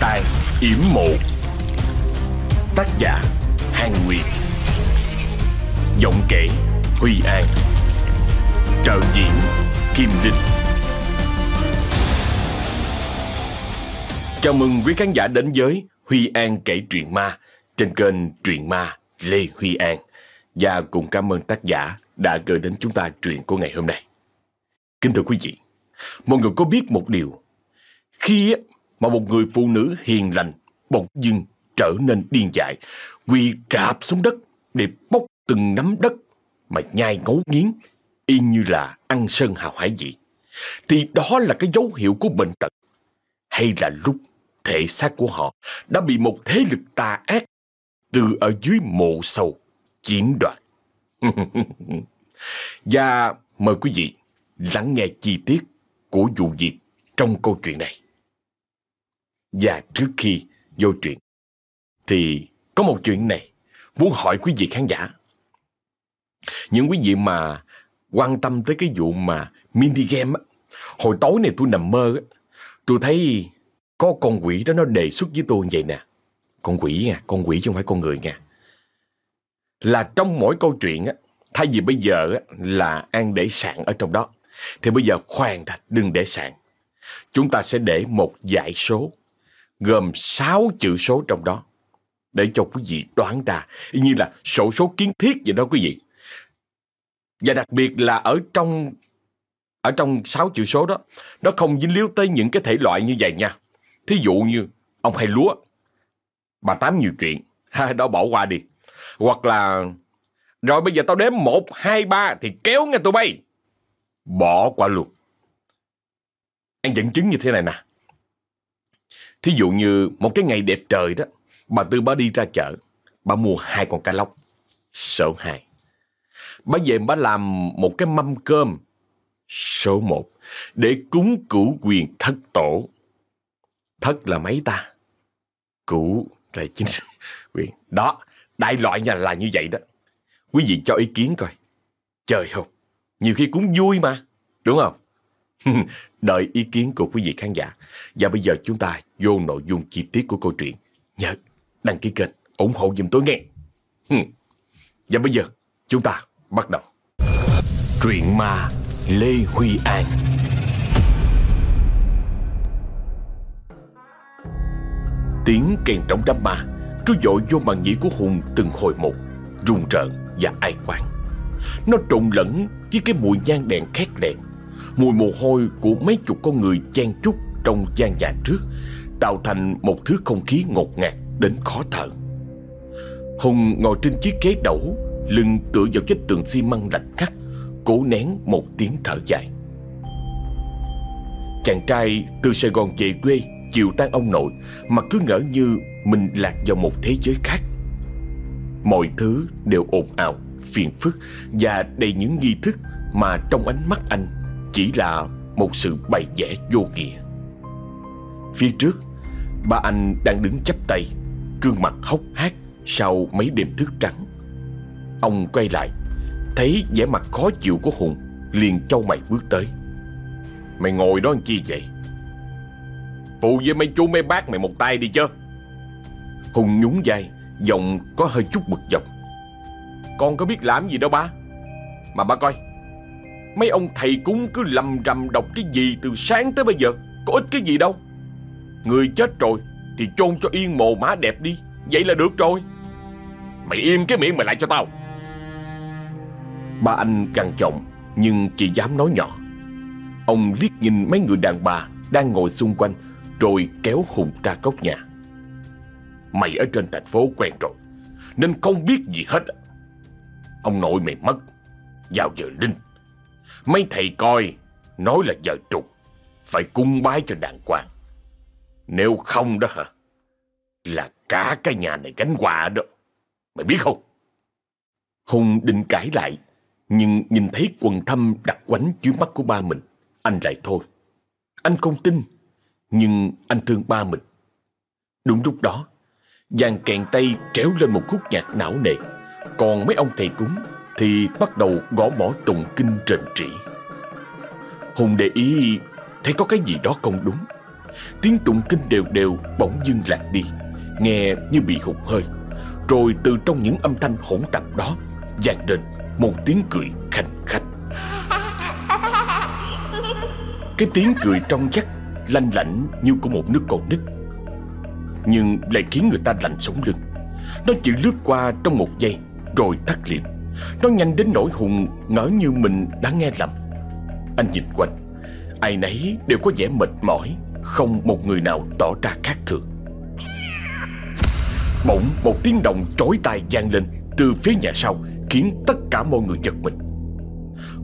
tàn yểm mộ. Tác giả Hàng Nguyệt. Giọng kể Huy An. Trợ diễn Kim Đinh Chào mừng quý khán giả đến với Huy An kể truyện ma trên kênh Truyện Ma Lê Huy An. Và cùng cảm ơn tác giả đã gửi đến chúng ta truyện của ngày hôm nay. Kính thưa quý vị, mọi người có biết một điều, khi mà một người phụ nữ hiền lành bỗng dưng trở nên điên dại, quỳ rạp xuống đất để bóc từng nắm đất mà nhai ngấu nghiến, y như là ăn sơn hào hải vị, thì đó là cái dấu hiệu của bệnh tật, hay là lúc thể xác của họ đã bị một thế lực tà ác từ ở dưới mộ sâu chiếm đoạt. Và mời quý vị lắng nghe chi tiết của vụ việc trong câu chuyện này. Và trước khi vô chuyện, thì có một chuyện này muốn hỏi quý vị khán giả. Những quý vị mà quan tâm tới cái vụ mà mini game á, hồi tối này tôi nằm mơ á, tôi thấy có con quỷ đó nó đề xuất với tôi như vậy nè. Con quỷ nha, con quỷ chứ không phải con người nha. Là trong mỗi câu chuyện á, thay vì bây giờ á, là An để sạn ở trong đó, thì bây giờ khoan đã, đừng để sạn. Chúng ta sẽ để một dãy số, gồm 6 chữ số trong đó, để cho quý vị đoán ra, y như là sổ số kiến thiết vậy đó quý vị. Và đặc biệt là ở trong ở trong 6 chữ số đó, nó không dính líu tới những cái thể loại như vậy nha. Thí dụ như ông hay lúa, bà tám nhiều chuyện, ha, đó bỏ qua đi. Hoặc là rồi bây giờ tao đếm 1, 2, 3 thì kéo nghe tụi bay. Bỏ qua luôn. Anh dẫn chứng như thế này nè. Thí dụ như một cái ngày đẹp trời đó, bà Tư bà đi ra chợ, bà mua hai con cá lóc, số 2. Bà về bà làm một cái mâm cơm, số 1, để cúng cửu quyền thất tổ. Thất là mấy ta? Cửu là chính quyền. Đó, đại loại nhà là như vậy đó. Quý vị cho ý kiến coi. Trời không, nhiều khi cũng vui mà, đúng không? Đợi ý kiến của quý vị khán giả. Và bây giờ chúng ta vô nội dung chi tiết của câu chuyện. Nhớ đăng ký kênh, ủng hộ giùm tôi nghe. Và bây giờ chúng ta bắt đầu. Truyện ma Lê Huy An Tiếng kèn trống đám ma cứ dội vô màn nhĩ của Hùng từng hồi một, rung rợn và ai quan. Nó trộn lẫn với cái mùi nhang đèn khét lẹt mùi mồ hôi của mấy chục con người chen chúc trong gian nhà trước, tạo thành một thứ không khí ngột ngạt đến khó thở. Hùng ngồi trên chiếc ghế đẩu, lưng tựa vào vách tường xi măng lạnh ngắt, cố nén một tiếng thở dài. Chàng trai từ Sài Gòn về quê chịu tan ông nội mà cứ ngỡ như mình lạc vào một thế giới khác. Mọi thứ đều ồn ào, phiền phức và đầy những nghi thức mà trong ánh mắt anh chỉ là một sự bày vẽ vô nghĩa. Phía trước, ba anh đang đứng chắp tay, gương mặt hốc hác sau mấy đêm thức trắng. Ông quay lại, thấy vẻ mặt khó chịu của Hùng, liền trâu mày bước tới. Mày ngồi đó làm chi vậy? Phụ với mấy chú mấy bác mày một tay đi chứ Hùng nhún vai Giọng có hơi chút bực dọc Con có biết làm gì đâu ba Mà ba coi Mấy ông thầy cúng cứ lầm rầm đọc cái gì từ sáng tới bây giờ? Có ích cái gì đâu. Người chết rồi Thì chôn cho yên mồ má đẹp đi. Vậy là được rồi. Mày im cái miệng mày lại cho tao. Ba anh càng trọng Nhưng chỉ dám nói nhỏ. Ông liếc nhìn mấy người đàn bà Đang ngồi xung quanh, Rồi kéo Hùng ra góc nhà. Mày ở trên thành phố quen rồi, Nên không biết gì hết. Ông nội mày mất Vào giờ linh. Mấy thầy coi, Nói là giờ trục, Phải cung bái cho đàng hoàng. Nếu không đó hả? Là cả cái nhà này gánh quà đó. Mày biết không? Hùng định cãi lại, Nhưng nhìn thấy quần thâm đặt quánh dưới mắt của ba mình, Anh lại thôi. Anh không tin, Nhưng anh thương ba mình. Đúng lúc đó Giàn kèn tay tréo lên một khúc nhạc não nề, Còn mấy ông thầy cúng thì bắt đầu gõ mỏ tụng kinh trền trĩ. Hùng để ý, Thấy có cái gì đó không đúng. Tiếng tụng kinh đều đều bỗng dưng lạc đi, Nghe như bị hụt hơi. Rồi từ trong những âm thanh hỗn tạp đó, vang lên một tiếng cười khanh khách. Cái tiếng cười trong vắt Lanh lảnh như của một nước con nít, Nhưng lại khiến người ta lạnh sống lưng. Nó chỉ lướt qua trong một giây, Rồi tắt liền. Nó nhanh đến nỗi Hùng ngỡ như mình đã nghe lầm. Anh nhìn quanh. Ai nấy đều có vẻ mệt mỏi, Không một người nào tỏ ra khác thường. Bỗng một tiếng động chói tai vang lên Từ phía nhà sau, Khiến tất cả mọi người giật mình.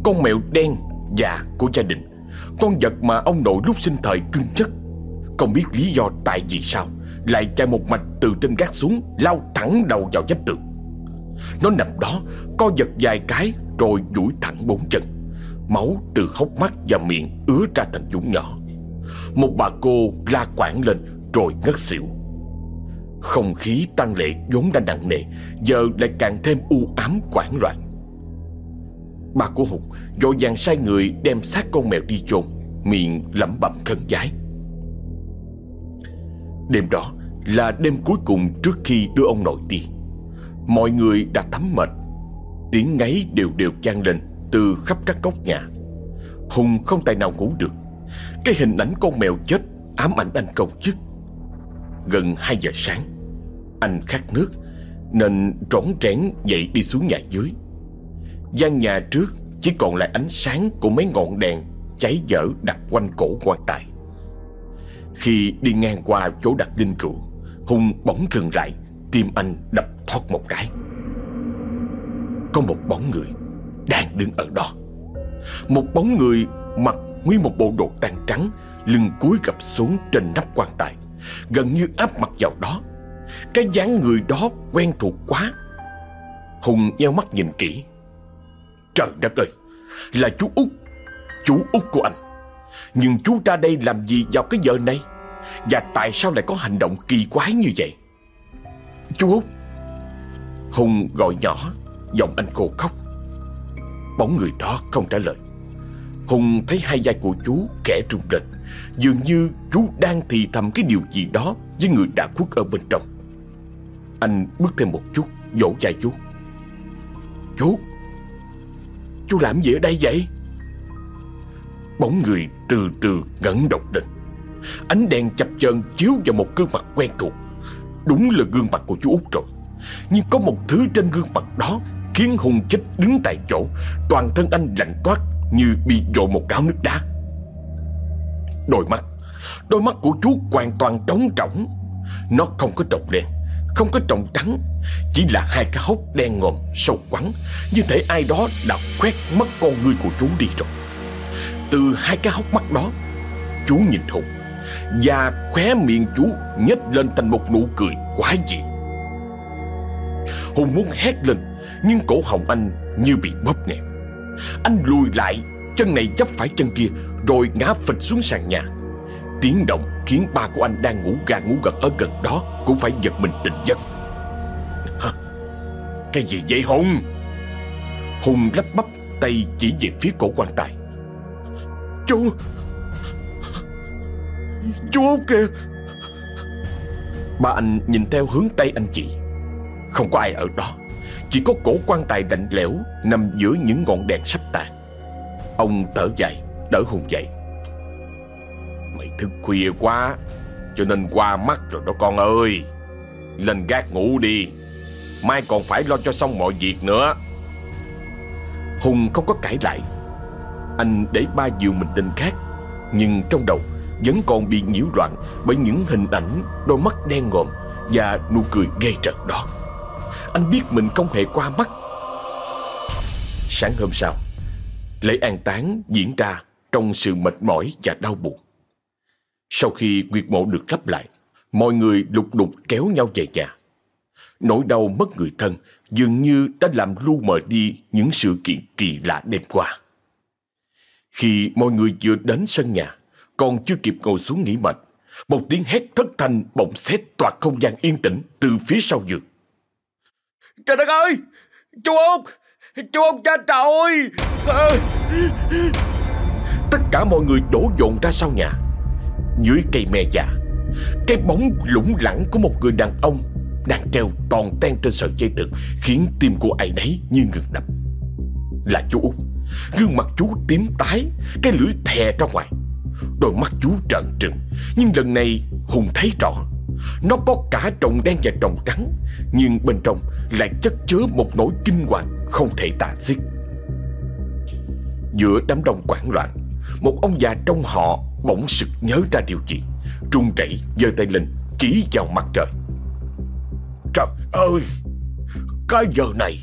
Con mèo đen già của gia đình, Con vật mà ông nội lúc sinh thời cưng chất Không biết lý do tại vì sao, Lại chạy một mạch từ trên gác xuống, Lao thẳng đầu vào vách tường. Nó nằm đó, Co giật vài cái, Rồi duỗi thẳng bốn chân. Máu từ hốc mắt và miệng ứa ra thành dũng nhỏ. Một bà cô la quảng lên, Rồi ngất xỉu. Không khí tăng lệ vốn đã nặng nề, Giờ lại càng thêm u ám quảng loạn. Bà của Hùng vội vàng sai người đem xác con mèo đi chôn, Miệng lẩm bẩm khân giái. Đêm đó là đêm cuối cùng trước khi đưa ông nội đi. Mọi người đã thấm mệt. Tiếng ngáy đều đều chan lên từ khắp các góc nhà. Hùng không tài nào ngủ được. Cái hình ảnh con mèo chết ám ảnh anh công chức Gần 2 giờ sáng Anh khát nước Nên trốn trẽn dậy đi xuống nhà dưới. Gian nhà trước chỉ còn lại ánh sáng của mấy ngọn đèn cháy dở đặt quanh cổ quan tài. Khi đi ngang qua chỗ đặt linh cữu, Hùng bỗng dừng lại, tim anh đập thoát một cái. Có một bóng người đang đứng ở đó. Một bóng người mặc nguyên một bộ đồ tan trắng, lưng cúi gập xuống trên nắp quan tài, gần như áp mặt vào đó. Cái dáng người đó quen thuộc quá. Hùng nheo mắt nhìn kỹ, Trời đất ơi Là chú út Chú út của anh Nhưng chú ra đây làm gì vào cái giờ này Và tại sao lại có hành động kỳ quái như vậy Chú út Hùng gọi nhỏ, Giọng anh cô khóc. Bóng người đó không trả lời. Hùng thấy hai vai của chú kẻ rung lên Dường như chú đang thì thầm cái điều gì đó Với người đã khuất ở bên trong. Anh bước thêm một chút, Vỗ vai chú. Chú Chú làm gì ở đây vậy? Bóng người từ từ ngẩng đầu lên. Ánh đèn chập chờn chiếu vào một gương mặt quen thuộc. Đúng là gương mặt của chú út rồi. Nhưng có một thứ trên gương mặt đó Khiến Hùng chết đứng tại chỗ. Toàn thân anh lạnh toát Như bị dội một gáo nước đá. Đôi mắt Đôi mắt của chú hoàn toàn trống trỏng Nó không có trọng đen, Không có trọng trắng, chỉ là hai cái hốc đen ngòm sâu quắn. Như thể ai đó đã quét mất con người của chú đi rồi. Từ hai cái hốc mắt đó, Chú nhìn Hùng Và khóe miệng chú nhếch lên thành một nụ cười quái dị. Hùng muốn hét lên, Nhưng cổ họng anh như bị bóp nghẹt. Anh lùi lại, Chân này chấp phải chân kia, Rồi ngã phịch xuống sàn nhà. Tiếng động khiến ba của anh đang ngủ gà ngủ gật ở gần đó Cũng phải giật mình tỉnh giấc. Cái gì vậy Hùng? Hùng lắp bắp tay chỉ về phía cổ quan tài. Chú! Chú Út kìa! Ba anh nhìn theo hướng tay anh chị. Không có ai ở đó. Chỉ có cổ quan tài lạnh lẽo Nằm giữa những ngọn đèn sắp tàn. Ông thở dài, Đỡ Hùng dậy. Mày thức khuya quá, Cho nên qua mắt rồi đó con ơi. Lên gác ngủ đi. Mai còn phải lo cho xong mọi việc nữa. Hùng không có cãi lại. Anh để ba dìu mình lên khác. Nhưng trong đầu Vẫn còn bị nhiễu loạn Bởi những hình ảnh Đôi mắt đen ngòm Và nụ cười ghê trật đó. Anh biết mình không hề qua mắt Sáng hôm sau Lễ an táng diễn ra Trong sự mệt mỏi và đau buồn Sau khi quyệt mộ được lắp lại Mọi người lục đục kéo nhau về nhà Nỗi đau mất người thân dường như đã làm lu mờ đi những sự kiện kỳ lạ đêm qua. Khi mọi người vừa đến sân nhà, còn chưa kịp ngồi xuống nghỉ mệt, một tiếng hét thất thanh bỗng xét toạc không gian yên tĩnh từ phía sau giường. Trời đất ơi! Chú Út! Chú Út cha trời! À... Tất cả mọi người đổ dồn ra sau nhà. Dưới cây me già, Cái bóng lủng lẳng của một người đàn ông Đang treo toàn ten trên sợi dây thừng, Khiến tim của ai nấy như ngừng đập Là chú Út Gương mặt chú tím tái, Cái lưỡi thè ra ngoài Đôi mắt chú trợn trừng, Nhưng lần này Hùng thấy rõ nó có cả trồng đen và trồng trắng, Nhưng bên trong lại chất chứa một nỗi kinh hoàng Không thể tả xiết. Giữa đám đông quảng loạn, Một ông già trong họ bỗng sực nhớ ra điều gì Trung rẩy giơ tay lên Chỉ vào mặt trời. Trời ơi! Cái giờ này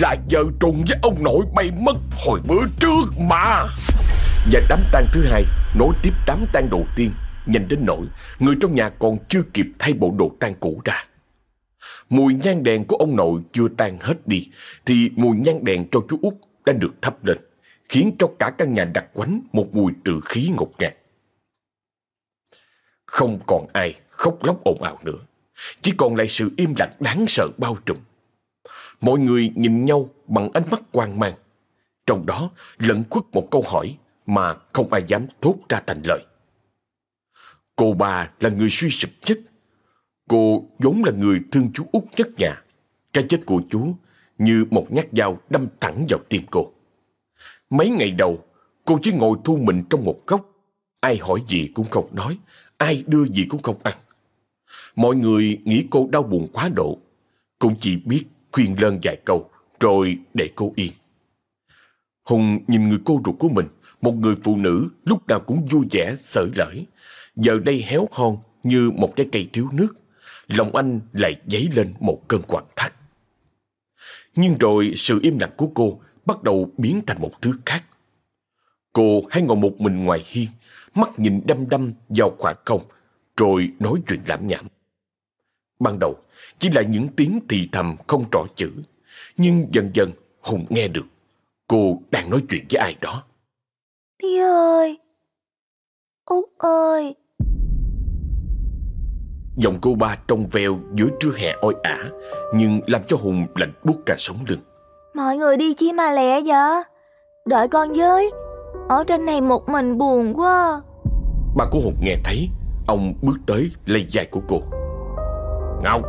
Là giờ trùng với ông nội bay mất hồi bữa trước mà! Và đám tang thứ hai Nối tiếp đám tang đầu tiên. Nhanh đến nỗi Người trong nhà còn chưa kịp thay bộ đồ tang cũ ra. Mùi nhang đèn của ông nội chưa tan hết đi, Thì mùi nhang đèn cho chú út đã được thắp lên, Khiến cho cả căn nhà đặc quánh một mùi trừ khí ngột ngạt. Không còn ai khóc lóc ồn ào nữa, Chỉ còn lại sự im lặng đáng sợ bao trùm. Mọi người nhìn nhau bằng ánh mắt quan mang, Trong đó lẫn khuất một câu hỏi mà không ai dám thốt ra thành lời. Cô bà là người suy sụp nhất Cô vốn là người thương chú út nhất nhà. Cái chết của chú như một nhát dao đâm thẳng vào tim cô. Mấy ngày đầu, cô chỉ ngồi thu mình trong một góc. Ai hỏi gì cũng không nói, ai đưa gì cũng không ăn. Mọi người nghĩ cô đau buồn quá độ. Cũng chỉ biết khuyên lơn vài câu, rồi để cô yên. Hùng nhìn người cô ruột của mình, một người phụ nữ lúc nào cũng vui vẻ, sởi lởi. Giờ đây héo hon như một cái cây thiếu nước lòng anh lại dấy lên một cơn quặn thắt. Nhưng rồi sự im lặng của cô bắt đầu biến thành một thứ khác. Cô hay ngồi một mình ngoài hiên, mắt nhìn đăm đăm vào khoảng không, rồi nói chuyện lãm nhảm. Ban đầu chỉ là những tiếng thì thầm không rõ chữ, nhưng dần dần Hùng nghe được. Cô đang nói chuyện với ai đó. Thi ơi! Út ơi! Giọng cô ba trong veo giữa trưa hè oi ả Nhưng làm cho Hùng lạnh buốt cả sống lưng. Mọi người đi chi mà lẹ vậy? Đợi con với. Ở trên này một mình buồn quá. Ba của Hùng nghe thấy Ông bước tới lấy vai của cô. Ngọc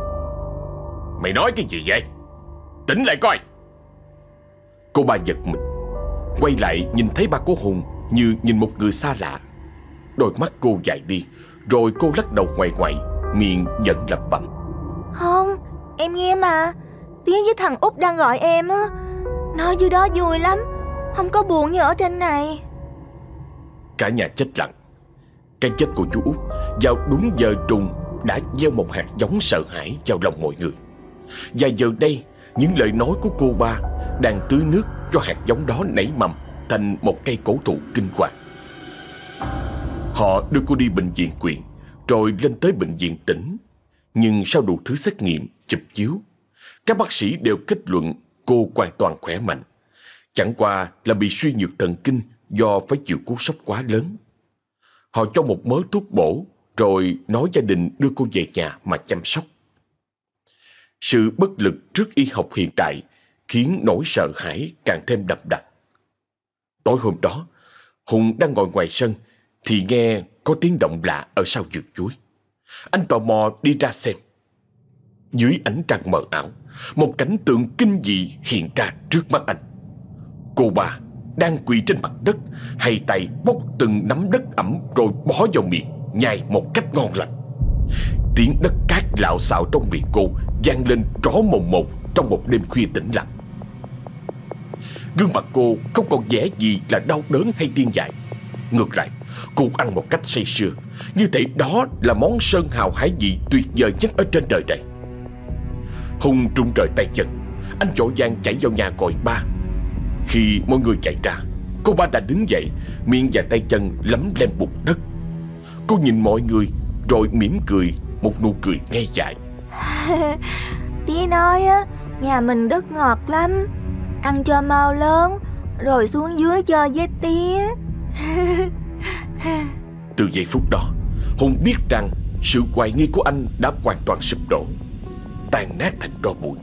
Mày nói cái gì vậy? Tỉnh lại coi. Cô ba giật mình Quay lại nhìn thấy ba của Hùng Như nhìn một người xa lạ. Đôi mắt cô dài đi Rồi cô lắc đầu ngoài ngoại miệng vẫn lẩm bẩm. Không, em nghe mà. Tiếng với thằng út đang gọi em á. Nói dưới đó vui lắm. Không có buồn như ở trên này. Cả nhà chết lặng. Cái chết của chú út Vào đúng giờ trùng Đã gieo một hạt giống sợ hãi vào lòng mọi người. Và giờ đây Những lời nói của cô ba Đang tưới nước cho hạt giống đó nảy mầm Thành một cây cổ thụ kinh hoàng. Họ đưa cô đi bệnh viện quyện rồi lên tới bệnh viện tỉnh. Nhưng sau đủ thứ xét nghiệm, chụp chiếu, các bác sĩ đều kết luận cô hoàn toàn khỏe mạnh. Chẳng qua là bị suy nhược thần kinh do phải chịu cú sốc quá lớn. Họ cho một mớ thuốc bổ, rồi nói gia đình đưa cô về nhà mà chăm sóc. Sự bất lực trước y học hiện đại khiến nỗi sợ hãi càng thêm đậm đặc. Tối hôm đó, Hùng đang ngồi ngoài sân thì nghe có tiếng động lạ ở sau vườn chuối. Anh tò mò đi ra xem. Dưới ánh trăng mờ ảo, một cảnh tượng kinh dị hiện ra trước mắt anh. Cô bà đang quỳ trên mặt đất, hay tay bốc từng nắm đất ẩm rồi bỏ vào miệng, nhai một cách ngon lành. Tiếng đất cát lạo xạo trong miệng cô vang lên rõ mồn một trong một đêm khuya tĩnh lặng. Gương mặt cô không còn vẻ gì là đau đớn hay điên dại. Ngược lại, Cô ăn một cách say sưa. Như thể đó là món sơn hào hải vị tuyệt vời nhất ở trên đời này. Hùng trung trời tay chân. Anh vội vàng chạy vào nhà gọi ba. Khi mọi người chạy ra, Cô ba đã đứng dậy, Miệng và tay chân lấm lem bụt đất. Cô nhìn mọi người, Rồi mỉm cười, Một nụ cười ngây dại. Tí nói á, Nhà mình đất ngọt lắm. Ăn cho mau lớn, Rồi xuống dưới chơi với tía Từ giây phút đó Hùng biết rằng sự hoài nghi của anh đã hoàn toàn sụp đổ Tàn nát thành tro bụi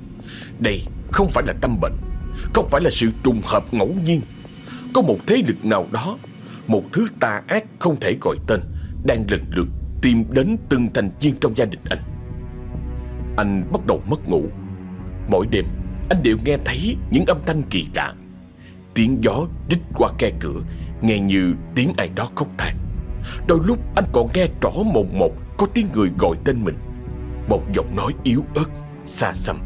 Đây không phải là tâm bệnh Không phải là sự trùng hợp ngẫu nhiên Có một thế lực nào đó Một thứ tà ác không thể gọi tên đang lần lượt tìm đến từng thành viên trong gia đình anh. Anh bắt đầu mất ngủ. Mỗi đêm, anh đều nghe thấy những âm thanh kỳ lạ. Tiếng gió rít qua khe cửa, nghe như tiếng ai đó khóc than. Đôi lúc anh còn nghe rõ mồm một có tiếng người gọi tên mình. Một giọng nói yếu ớt, xa xăm,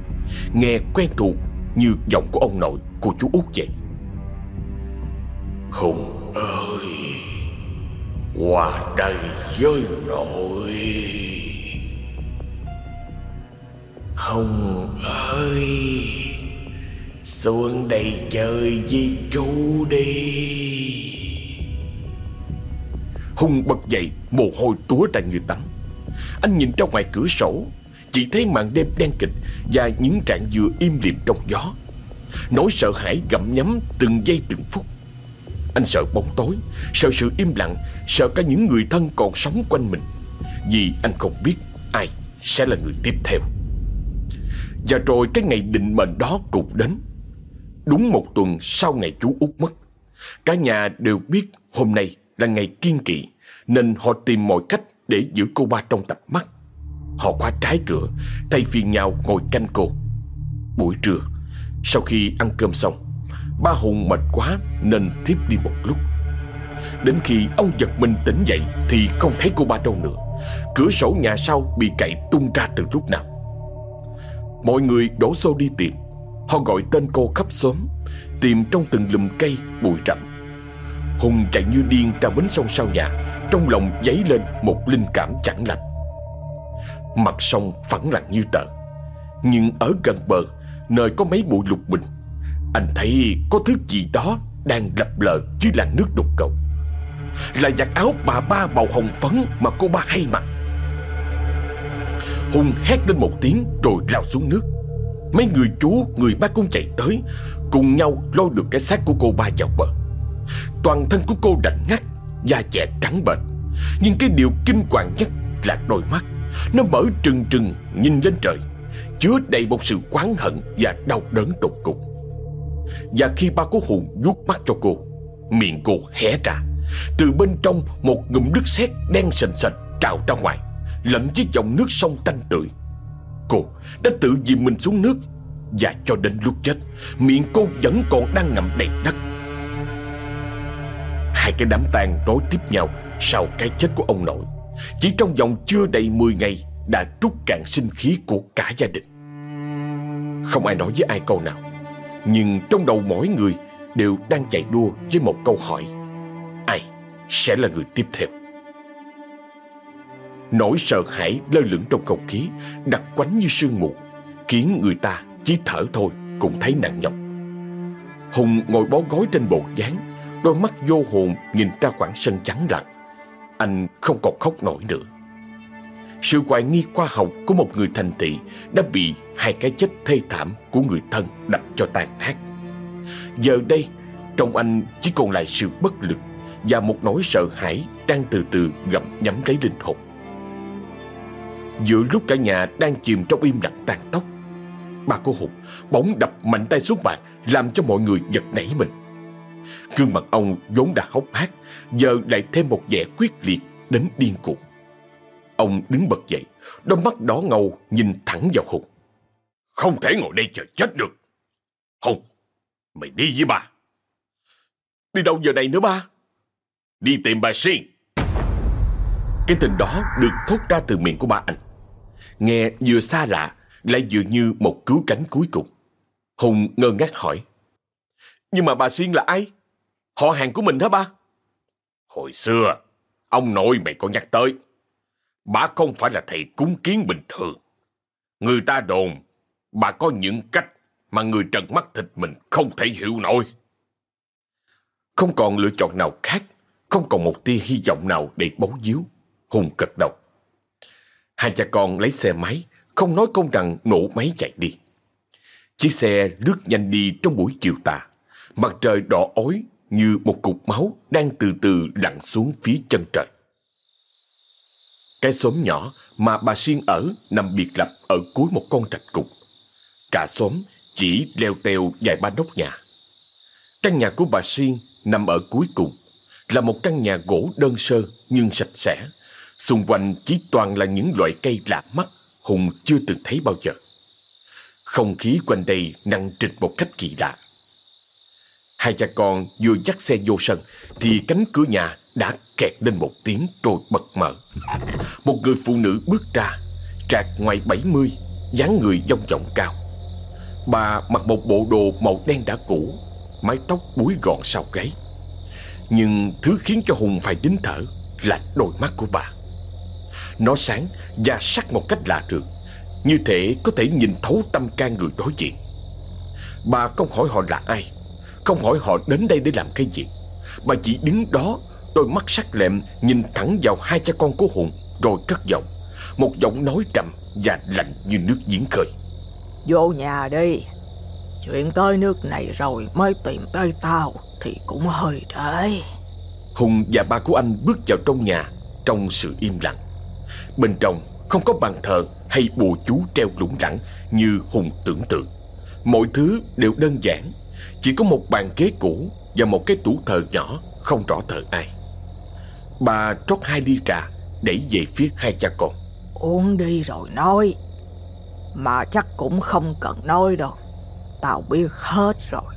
nghe quen thuộc như giọng của ông nội của chú út vậy. Hùng ơi, qua đây với nội. Hùng ơi, xuống đây chơi với chú đi. Hùng bật dậy, mồ hôi túa ra như tắm. Anh nhìn ra ngoài cửa sổ, chỉ thấy màn đêm đen kịch và những trạng dừa im lìm trong gió. Nỗi sợ hãi gặm nhấm từng giây từng phút. Anh sợ bóng tối, sợ sự im lặng, sợ cả những người thân còn sống quanh mình. Vì anh không biết ai sẽ là người tiếp theo. Và rồi cái ngày định mệnh đó cũng đến. Đúng một tuần sau ngày chú út mất, cả nhà đều biết hôm nay là ngày kiên kỵ, nên họ tìm mọi cách để giữ cô ba trong tập mắt. Họ khóa trái cửa, thay phiên nhau ngồi canh cô. Buổi trưa, sau khi ăn cơm xong, ba Hùng mệt quá nên thiếp đi một lúc. Đến khi ông giật mình tỉnh dậy thì không thấy cô ba đâu nữa. Cửa sổ nhà sau bị cậy tung ra từ lúc nào. Mọi người đổ xô đi tìm. Họ gọi tên cô khắp xóm, tìm trong từng lùm cây, bụi rậm. Hùng chạy như điên ra bến sông sau nhà, trong lòng dấy lên một linh cảm chẳng lành. Mặt sông phẳng lặng như tờ. Nhưng ở gần bờ, nơi có mấy bụi lục bình, anh thấy có thứ gì đó đang lập lờ dưới làn nước đục cầu. Là giặt áo bà ba màu hồng phấn mà cô ba hay mặc. Hùng hét lên một tiếng rồi lao xuống nước. Mấy người chú, người ba cũng chạy tới, cùng nhau lôi được cái xác của cô ba vào bờ. Toàn thân của cô lạnh ngắt, da trẻ trắng bệch. Nhưng cái điều kinh hoàng nhất là đôi mắt. Nó mở trừng trừng nhìn lên trời, chứa đầy một sự quán hận và đau đớn tột cùng. Và khi ba của Hùng vuốt mắt cho cô, miệng cô hé ra. Từ bên trong một ngụm nước sét đen sền sệt trào ra ngoài, lẫn với dòng nước sông tanh tưởi. Cô đã tự dìm mình xuống nước và cho đến lúc chết, miệng cô vẫn còn đang ngậm đầy đất. Hai cái đám tang nối tiếp nhau sau cái chết của ông nội. Chỉ trong vòng chưa đầy 10 ngày đã trút cạn sinh khí của cả gia đình. Không ai nói với ai câu nào, nhưng trong đầu mỗi người đều đang chạy đua với một câu hỏi. Ai sẽ là người tiếp theo? Nỗi sợ hãi lơ lửng trong không khí, đặc quánh như sương mù, khiến người ta chỉ thở thôi cũng thấy nặng nhọc. Hùng ngồi bó gối trên bồn dáng, đôi mắt vô hồn nhìn ra khoảng sân trắng lặng. Anh không còn khóc nổi nữa. Sự hoài nghi khoa học của một người thành thị đã bị hai cái chết thê thảm của người thân đập cho tàn nát. Giờ đây, trong anh chỉ còn lại sự bất lực và một nỗi sợ hãi đang từ từ gặm nhắm lấy linh hồn. Giữa lúc cả nhà đang chìm trong im lặng tan tóc, ba cô Hùng bỗng đập mạnh tay xuống bàn làm cho mọi người giật nảy mình. Gương mặt ông vốn đã hốc hác, giờ lại thêm một vẻ quyết liệt đến điên cuồng. Ông đứng bật dậy, đôi mắt đỏ ngầu nhìn thẳng vào Hùng. Không thể ngồi đây chờ chết được. Hùng, mày đi với bà. Đi đâu giờ này nữa ba? Đi tìm bà Xuyên. Cái tên đó được thốt ra từ miệng của ba anh. Nghe vừa xa lạ, lại dường như một cứu cánh cuối cùng. Hùng ngơ ngác hỏi. Nhưng mà bà Xuyên là ai? Họ hàng của mình hả ba? Hồi xưa, ông nội mày có nhắc tới. Bà không phải là thầy cúng kiến bình thường. Người ta đồn, bà có những cách mà người trần mắt thịt mình không thể hiểu nổi. Không còn lựa chọn nào khác, không còn một tia hy vọng nào để bấu víu. Hùng cật đầu. Hai cha con lấy xe máy, không nói công rằng nổ máy chạy đi. Chiếc xe lướt nhanh đi trong buổi chiều tà. Mặt trời đỏ ối như một cục máu đang từ từ lặn xuống phía chân trời. Cái xóm nhỏ mà bà Siên ở nằm biệt lập ở cuối một con rạch cục. Cả xóm chỉ leo teo vài ba nóc nhà. Căn nhà của bà Siên nằm ở cuối cùng, là một căn nhà gỗ đơn sơ nhưng sạch sẽ, Xung quanh chỉ toàn là những loại cây lạ mắt Hùng chưa từng thấy bao giờ. Không khí quanh đây nặng trịch một cách kỳ lạ. Hai cha con vừa dắt xe vô sân thì cánh cửa nhà đã kẹt lên một tiếng rồi bật mở. Một người phụ nữ bước ra, trạc ngoài 70, dáng người dông dọng cao. Bà mặc một bộ đồ màu đen đã cũ, mái tóc búi gọn sau gáy. Nhưng thứ khiến cho Hùng phải nín thở là đôi mắt của bà. Nó sáng và sắc một cách lạ thường, như thể có thể nhìn thấu tâm can người đối diện. Bà không hỏi họ là ai, không hỏi họ đến đây để làm cái gì. Bà chỉ đứng đó, đôi mắt sắc lẹm nhìn thẳng vào hai cha con của Hùng rồi cất giọng. Một giọng nói trầm và lạnh như nước giếng khơi. Vô nhà đi Chuyện tới nước này rồi mới tìm tới tao Thì cũng hơi trễ Hùng và ba của anh bước vào trong nhà Trong sự im lặng Bên trong không có bàn thờ hay bùa chú treo lủng lẳng Như Hùng tưởng tượng Mọi thứ đều đơn giản Chỉ có một bàn ghế cũ Và một cái tủ thờ nhỏ Không rõ thờ ai. Bà trót hai ly trà Đẩy về phía hai cha con. Uống đi rồi nói. Mà chắc cũng không cần nói đâu. Tao biết hết rồi.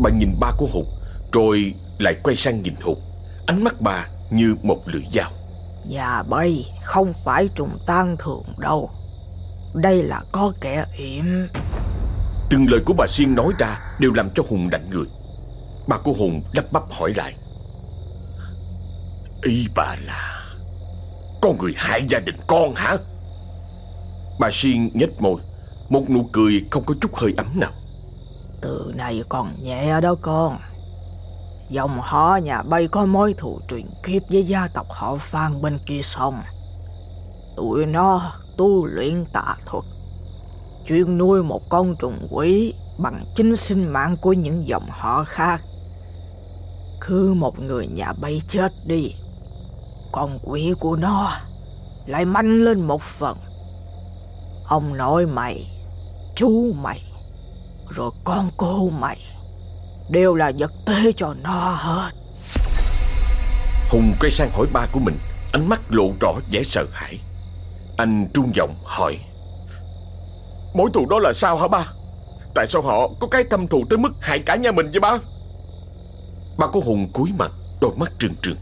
Bà nhìn ba của Hùng Rồi lại quay sang nhìn Hùng. Ánh mắt bà như một lưỡi dao. Nhà bay không phải trùng tan thường đâu. Đây là có kẻ yểm Từng lời của bà Siên nói ra Đều làm cho Hùng lạnh người. Bà của Hùng lắp bắp hỏi lại. Ý bà là Con người hại gia đình con hả? Bà Siên nhếch môi Một nụ cười không có chút hơi ấm nào. Từ này còn nhẹ đó con. Dòng họ nhà bay có mối thù truyền kiếp với gia tộc họ Phan bên kia sông. Tụi nó tu luyện tà thuật, chuyên nuôi một con trùng quỷ bằng chính sinh mạng của những dòng họ khác. Cứ một người nhà bay chết đi, con quỷ của nó lại manh lên một phần. Ông nội mày, chú mày, rồi con cô mày đều là vật tế cho nó hết. Hùng quay sang hỏi ba của mình, ánh mắt lộ rõ vẻ sợ hãi. Anh trung giọng hỏi. Mối thù đó là sao hả ba? Tại sao họ có cái thâm thù tới mức hại cả nhà mình vậy ba? Ba của Hùng cúi mặt, đôi mắt trừng trừng.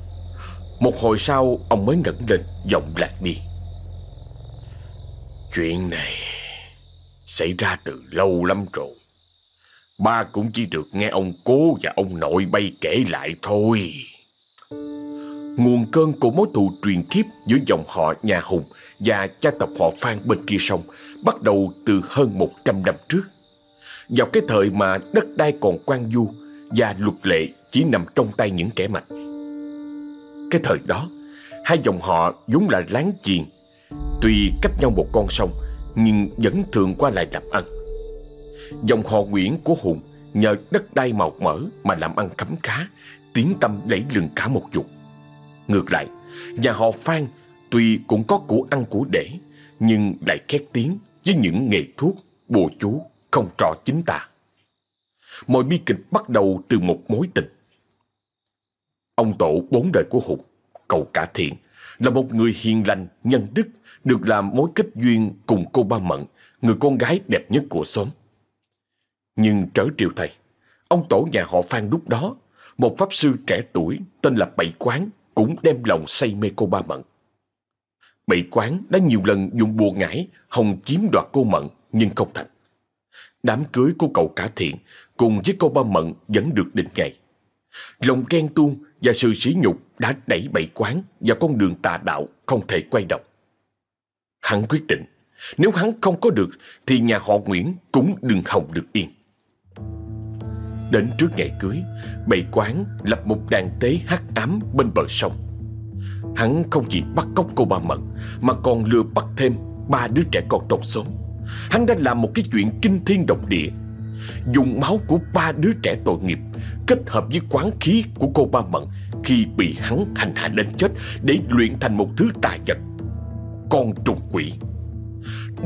Một hồi sau, ông mới ngẩng lên, giọng lạc đi. Chuyện này xảy ra từ lâu lắm rồi. Ba cũng chỉ được nghe ông cố và ông nội bay kể lại thôi. Nguồn cơn của mối thù truyền kiếp giữa dòng họ nhà Hùng và cha tộc họ Phan bên kia sông bắt đầu từ hơn 100 năm trước. Vào cái thời mà đất đai còn quan du và luật lệ chỉ nằm trong tay những kẻ mạnh. Cái thời đó, hai dòng họ vốn là láng giềng, tuy cách nhau một con sông nhưng vẫn thường qua lại làm ăn. Dòng họ Nguyễn của Hùng nhờ đất đai màu mỡ mà làm ăn khấm khá, tiếng tâm đẩy lừng cả một vùng. Ngược lại, nhà họ Phan tuy cũng có của ăn của để, nhưng lại khét tiếng với những nghề thuốc, bùa chú không trò chính tà. Mọi bi kịch bắt đầu từ một mối tình. Ông tổ bốn đời của Hùng, cậu cả thiện, là một người hiền lành, nhân đức, được làm mối kết duyên cùng cô Ba Mận, người con gái đẹp nhất của xóm. Nhưng trở triều thầy, ông tổ nhà họ Phan lúc đó, một pháp sư trẻ tuổi tên là Bảy Quán cũng đem lòng say mê cô Ba Mận. Bảy Quán đã nhiều lần dùng bùa ngải hồng chiếm đoạt cô Mận nhưng không thành. Đám cưới của cậu cả thiện cùng với cô Ba Mận vẫn được định ngày. Lòng ghen tuông và sự sỉ nhục đã đẩy Bảy Quán vào con đường tà đạo không thể quay đầu. Hắn quyết định, nếu hắn không có được thì nhà họ Nguyễn cũng đừng hòng được yên. Đến trước ngày cưới, Bảy quán lập một đàn tế hắc ám bên bờ sông. Hắn không chỉ bắt cóc cô ba Mận, mà còn lừa bắt thêm ba đứa trẻ con trong xóm. Hắn đã làm một cái chuyện kinh thiên động địa. Dùng máu của ba đứa trẻ tội nghiệp kết hợp với quán khí của cô ba Mận khi bị hắn hành hạ đến chết để luyện thành một thứ tà vật. Con trùng quỷ.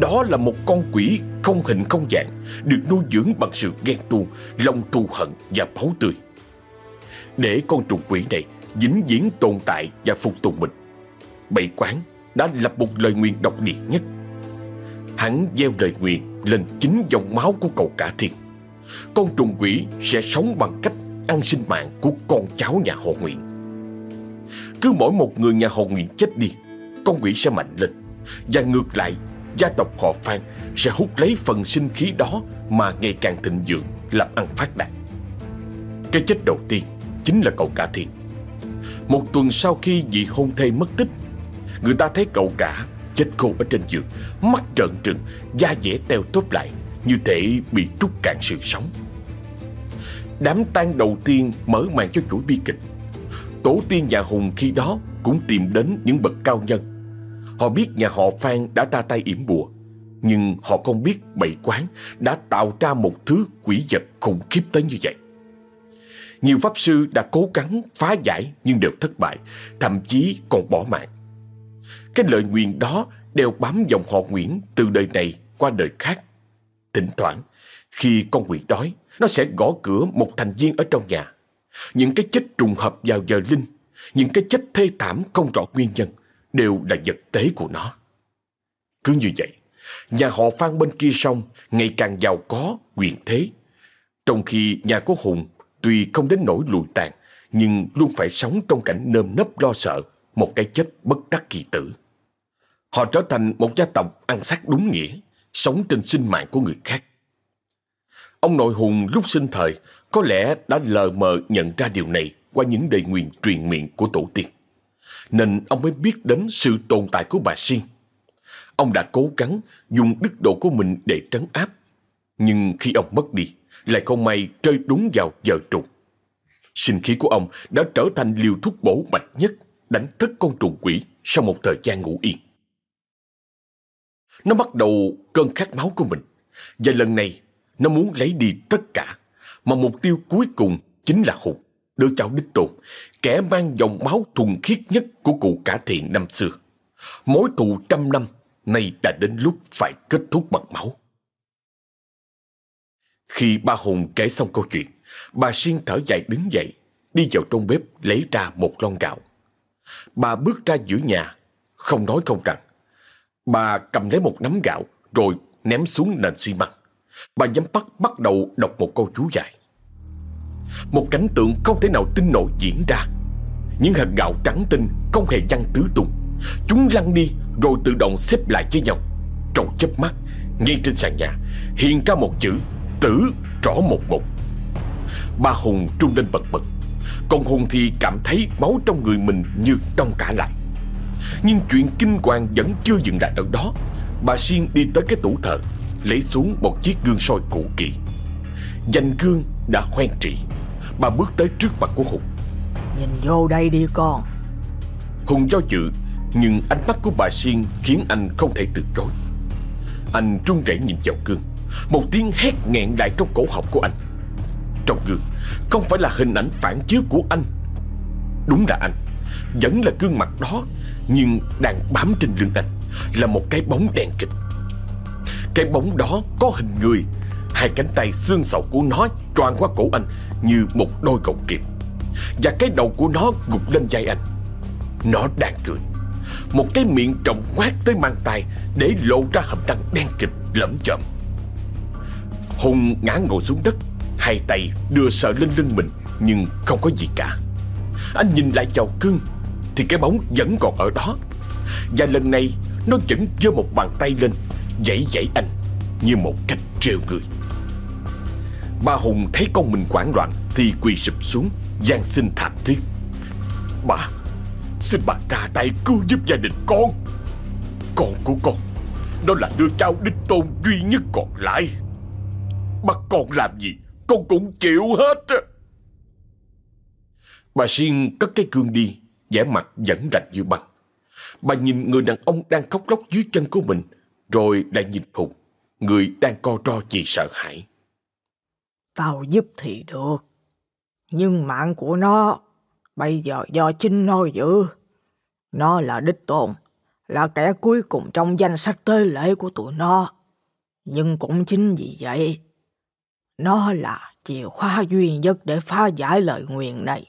Đó là một con quỷ không hình không dạng, được nuôi dưỡng bằng sự ghen tuông, lòng thù hận và máu tươi. Để con trùng quỷ này vĩnh viễn tồn tại và phục tùng mình. bảy quán đã lập một lời nguyện độc địa nhất. Hắn gieo lời nguyện lên chính dòng máu của cậu cả thiên. Con trùng quỷ sẽ sống bằng cách ăn sinh mạng của con cháu nhà họ Nguyễn. Cứ mỗi một người nhà họ Nguyễn chết đi, con quỷ sẽ mạnh lên. Và ngược lại, gia tộc họ Phan sẽ hút lấy phần sinh khí đó mà ngày càng thịnh vượng, làm ăn phát đạt. Cái chết đầu tiên chính là cậu cả Thiên. Một tuần sau khi vị hôn thê mất tích, người ta thấy cậu cả chết khô ở trên giường, mắt trợn trừng, da dẻ teo tóp lại, như thể bị trút cạn sự sống. Đám tang đầu tiên mở màn cho chuỗi bi kịch. Tổ tiên nhà Hùng khi đó cũng tìm đến những bậc cao nhân. Họ biết nhà họ Phan đã ra tay yểm bùa, nhưng họ không biết bậy quán đã tạo ra một thứ quỷ vật khủng khiếp tới như vậy. Nhiều pháp sư đã cố gắng phá giải nhưng đều thất bại, thậm chí còn bỏ mạng. Cái lợi nguyện đó đều bám dòng họ Nguyễn từ đời này qua đời khác. Thỉnh thoảng, khi con quỷ đói, nó sẽ gõ cửa một thành viên ở trong nhà. Những cái chết trùng hợp vào giờ linh, những cái chết thê thảm không rõ nguyên nhân, đều là vật tế của nó. Cứ như vậy, nhà họ Phan bên kia sông ngày càng giàu có, quyền thế. Trong khi nhà của Hùng tuy không đến nỗi lùi tàn, nhưng luôn phải sống trong cảnh nơm nấp lo sợ, một cái chết bất đắc kỳ tử. Họ trở thành một gia tộc ăn xác đúng nghĩa, sống trên sinh mạng của người khác. Ông nội Hùng lúc sinh thời có lẽ đã lờ mờ nhận ra điều này qua những đề nguyện truyền miệng của tổ tiên. Nên ông mới biết đến sự tồn tại của bà Siên. Ông đã cố gắng dùng đức độ của mình để trấn áp. Nhưng khi ông mất đi, lại không may rơi đúng vào giờ trùng. Sinh khí của ông đã trở thành liều thuốc bổ mạnh nhất đánh thức con trùng quỷ sau một thời gian ngủ yên. Nó bắt đầu cơn khát máu của mình và lần này nó muốn lấy đi tất cả mà mục tiêu cuối cùng chính là Hùng, đứa cháu đích tôn, kẻ mang dòng máu thuần khiết nhất của cụ cả thiện năm xưa. Mối thù trăm năm nay đã đến lúc phải kết thúc bằng máu. Khi ba Hùng kể xong câu chuyện, bà Siên thở dài đứng dậy, đi vào trong bếp lấy ra một lon gạo. Bà bước ra giữa nhà, không nói không rằng. Bà cầm lấy một nắm gạo rồi ném xuống nền xi măng. Bà nhắm mắt bắt đầu đọc một câu chú dài. Một cảnh tượng không thể nào tin nổi diễn ra. Những hạt gạo trắng tinh không hề văng tứ tung. Chúng lăn đi rồi tự động xếp lại với nhau. Trong chớp mắt, ngay trên sàn nhà hiện ra một chữ tử rõ một một. Ba Hùng trung lên bật bật. Còn Hùng thì cảm thấy máu trong người mình như đông cả lại. Nhưng chuyện kinh hoàng vẫn chưa dừng lại ở đó. Bà Siên đi tới cái tủ thờ lấy xuống một chiếc gương soi cũ kỹ. Danh gương đã hoen trị. Bà bước tới trước mặt của Hùng. Nhìn vô đây đi con. Hùng do dự, nhưng ánh mắt của bà Siên khiến anh không thể từ chối. Anh run rẩy nhìn vào gương. Một tiếng hét nghẹn lại trong cổ họng của anh. Trong gương, không phải là hình ảnh phản chiếu của anh. Đúng là anh, vẫn là gương mặt đó, nhưng đang bám trên lưng anh là một cái bóng đen kịch. Cái bóng đó có hình người Hai cánh tay xương sầu của nó Choan qua cổ anh Như một đôi gọng kiệm Và cái đầu của nó gục lên vai anh Nó đang cười Một cái miệng trọng quát tới mang tay Để lộ ra hàm răng đen kịch lẫm chậm Hùng ngã ngồi xuống đất, Hai tay đưa sợ lên lưng mình, Nhưng không có gì cả. Anh nhìn lại chào cương Thì cái bóng vẫn còn ở đó. Và lần này, nó vẫn giơ một bàn tay lên, Dãy dãy anh Như một cách trêu người. Ba Hùng thấy con mình hoảng loạn Thì quỳ sụp xuống, gian xin thảm thiết Bà Xin bà ra tay cứu giúp gia đình con. Con của con, đó là đứa cháu đích tôn duy nhất còn lại. Bắt con làm gì Con cũng chịu hết Bà Siên cất cái cương đi vẻ mặt vẫn rạch như băng Bà nhìn người đàn ông đang khóc lóc dưới chân của mình rồi lại nhìn phụng người đang co ro vì sợ hãi. Tao giúp thì được, nhưng mạng của nó bây giờ do chính nó giữ. Nó là đích tôn, là kẻ cuối cùng trong danh sách tế lễ của tụi nó. Nhưng cũng chính vì vậy, nó là chìa khóa duy nhất để phá giải lời nguyền này.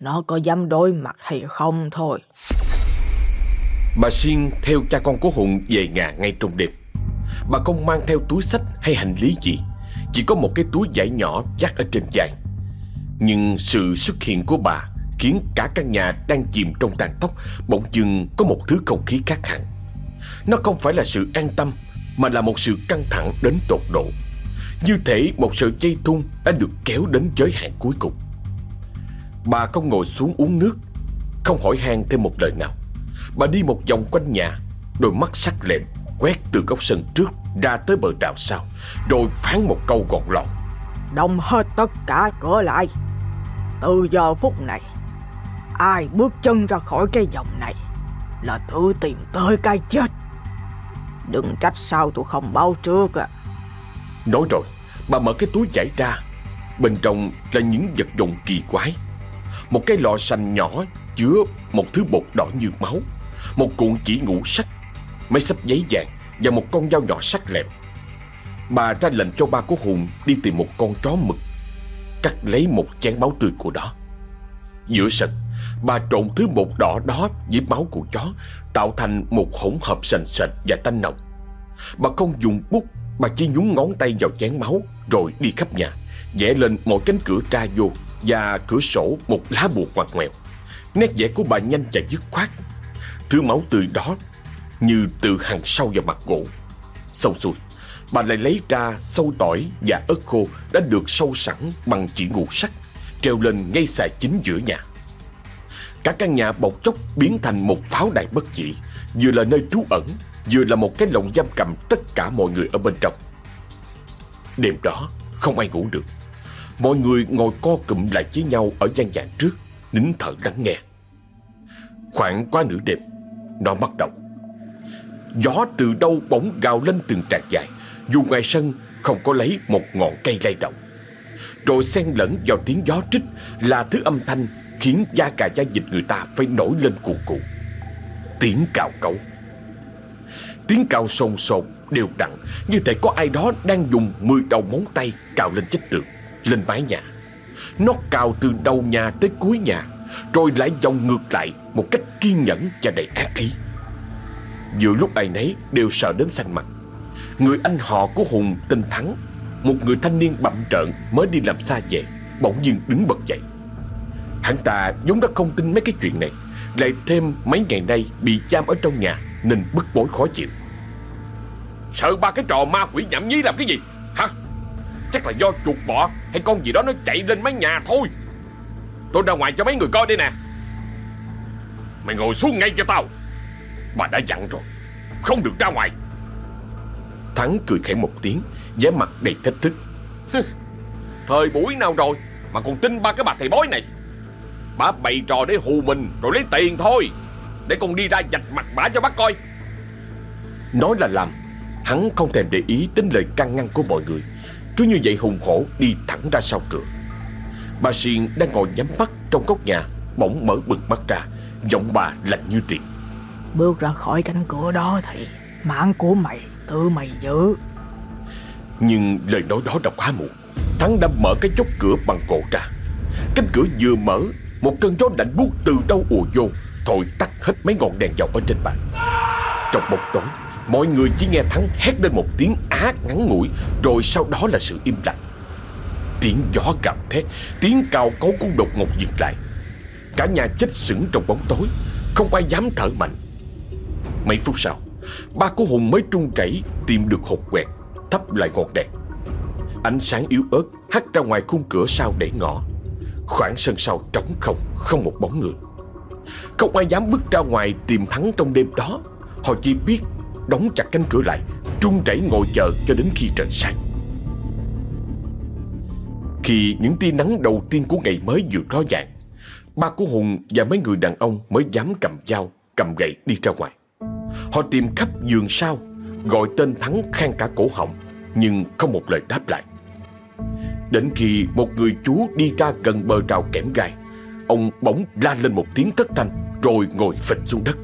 Nó có dám đối mặt hay không thôi. Bà Siên theo cha con của Hùng về nhà ngay trong đêm Bà không mang theo túi sách hay hành lý gì, Chỉ có một cái túi vải nhỏ dắt ở trên vai Nhưng sự xuất hiện của bà Khiến cả căn nhà đang chìm trong tàn tóc, Bỗng dưng có một thứ không khí khác hẳn Nó không phải là sự an tâm, Mà là một sự căng thẳng đến tột độ như thể một sợi dây thun đã được kéo đến giới hạn cuối cùng. Bà không ngồi xuống uống nước Không hỏi han thêm một lời nào. Bà đi một vòng quanh nhà Đôi mắt sắc lẹm Quét từ góc sân trước ra tới bờ rào sau Rồi phán một câu gọn lọt Đóng hết tất cả cửa lại. Từ giờ phút này Ai bước chân ra khỏi cái vòng này Là tự tìm tới cái chết. Đừng trách sao tôi không báo trước à Nói rồi Bà mở cái túi giải ra. Bên trong là những vật dụng kỳ quái. Một cái lọ xanh nhỏ Chứa một thứ bột đỏ như máu. Một cuộn chỉ ngũ sắc, Mấy sắp giấy vàng Và một con dao nhỏ sắc lẹm. Bà ra lệnh cho ba của Hùng Đi tìm một con chó mực, Cắt lấy một chén máu tươi của đó Giữa sân, Bà trộn thứ bột đỏ đó với máu của chó, Tạo thành một hỗn hợp sền sệt và tanh nồng. Bà không dùng bút Bà chỉ nhúng ngón tay vào chén máu, Rồi đi khắp nhà, Vẽ lên một cánh cửa ra vô Và cửa sổ một lá bùa ngoặt ngoèo. Nét vẽ của bà nhanh và dứt khoát. Thứ máu tươi đó Như từ hàng sau vào mặt gỗ. Xong xuôi, Bà lại lấy ra sâu tỏi và ớt khô Đã được sâu sẵn bằng chỉ ngũ sắt Treo lên ngay xà chính giữa nhà. Cả căn nhà bọc chốc biến thành một pháo đài bất dị Vừa là nơi trú ẩn Vừa là một cái lồng giam cầm tất cả mọi người ở bên trong. Đêm đó, không ai ngủ được. Mọi người ngồi co cụm lại với nhau ở gian nhà trước, Nín thở lắng nghe. Khoảng qua nửa đêm, Nó bắt đầu. Gió từ đâu bỗng gào lên từng trạc dài, Dù ngoài sân không có lấy một ngọn cây lay động. Rồi xen lẫn vào tiếng gió trích Là thứ âm thanh Khiến da cà da dịch người ta phải nổi lên cuồn cuộn. Tiếng cào cấu. Tiếng cao sồn sồn đều đặn, Như thể có ai đó đang dùng mười đầu móng tay cào lên chết tường, Lên mái nhà. Nó cào từ đầu nhà tới cuối nhà, Rồi lại vòng ngược lại Một cách kiên nhẫn và đầy ác khí Giữa lúc ai nấy đều sợ đến xanh mặt. Người anh họ của Hùng tên Thắng, Một người thanh niên bậm trợn mới đi làm xa về, Bỗng nhiên đứng bật dậy. Hắn ta vốn đã không tin mấy cái chuyện này, Lại thêm mấy ngày nay bị giam ở trong nhà. Nên bức bối khó chịu. Sợ ba cái trò ma quỷ nhảm nhí làm cái gì? Hả? Chắc là do chuột bọ hay con gì đó nó chạy lên mái nhà thôi. Tôi ra ngoài cho mấy người coi đây nè. Mày ngồi xuống ngay cho tao. Bà đã dặn rồi, Không được ra ngoài. Thắng cười khẽ một tiếng, vẻ mặt đầy thách thức. Thời buổi nào rồi Mà còn tin ba cái bà thầy bói này? Bà bày trò để hù mình Rồi lấy tiền thôi. Để con đi ra dạch mặt bả cho bác coi. Nói là làm Hắn không thèm để ý đến lời can ngăn của mọi người. Cứ như vậy hùng hổ đi thẳng ra sau cửa. Bà Siên đang ngồi nhắm mắt trong góc nhà Bỗng mở bừng mắt ra Giọng bà lạnh như tiền Bước ra khỏi cánh cửa đó thì Mạng của mày tự mày giữ. Nhưng lời nói đó đã quá muộn. Thắng đã mở cái chốt cửa bằng cổ ra. Cánh cửa vừa mở Một cơn gió lạnh buốt từ đâu ùa vô Thổi tắt hết mấy ngọn đèn dầu ở trên bàn. Trong bóng tối, Mọi người chỉ nghe Thắng hét lên một tiếng á ngắn ngủi, Rồi sau đó là sự im lặng. Tiếng gió gào thét, Tiếng cào cấu cũng đột ngột dừng lại. Cả nhà chết sững trong bóng tối, Không ai dám thở mạnh. Mấy phút sau, Ba của Hùng mới trung chảy, Tìm được hộp quẹt, Thắp lại ngọn đèn. Ánh sáng yếu ớt hắt ra ngoài khung cửa sau để ngõ Khoảng sân sau trống không Không một bóng người. Không ai dám bước ra ngoài tìm thắng trong đêm đó. Họ chỉ biết đóng chặt cánh cửa lại Trung chảy ngồi chờ cho đến khi trời sáng. Khi những tia nắng đầu tiên của ngày mới vừa rõ ràng Ba của Hùng và mấy người đàn ông mới dám cầm dao, cầm gậy đi ra ngoài. Họ tìm khắp giường sau Gọi tên Thắng khang cả cổ họng Nhưng không một lời đáp lại. Đến khi một người chú đi ra gần bờ rào kẽm gai Ông bỗng la lên một tiếng thất thanh, Rồi ngồi phịch xuống đất.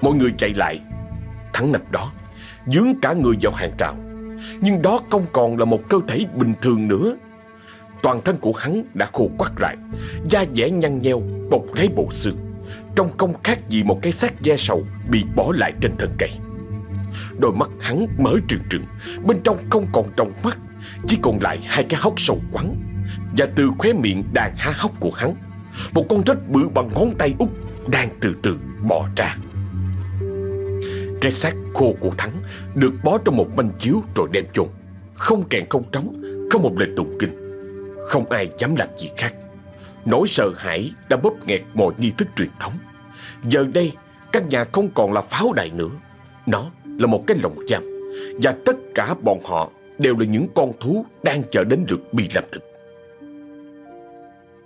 Mọi người chạy lại. Thắng nằm đó, Dướng cả người vào hàng rào Nhưng đó không còn là một cơ thể bình thường nữa. Toàn thân của hắn đã khô quắt lại, Da dẻ nhăn nheo, Bọc lấy bộ xương. Trông không khác gì một cái xác da sầu Bị bỏ lại trên thân cây. Đôi mắt hắn mở trừng trừng, Bên trong không còn trong mắt, Chỉ còn lại hai cái hốc sầu quắn. Và từ khóe miệng đàn há hốc của hắn, Một con rết bự bằng ngón tay út Đang từ từ bò ra. Cái xác khô của Thắng Được bó trong một manh chiếu rồi đem chôn. Không kèn không trống, Không một lời tụng kinh. Không ai dám làm gì khác. Nỗi sợ hãi đã bóp nghẹt mọi nghi thức truyền thống. Giờ đây, căn nhà không còn là pháo đài nữa. Nó là một cái lồng giam. Và tất cả bọn họ đều là những con thú đang chờ đến lượt bị làm thịt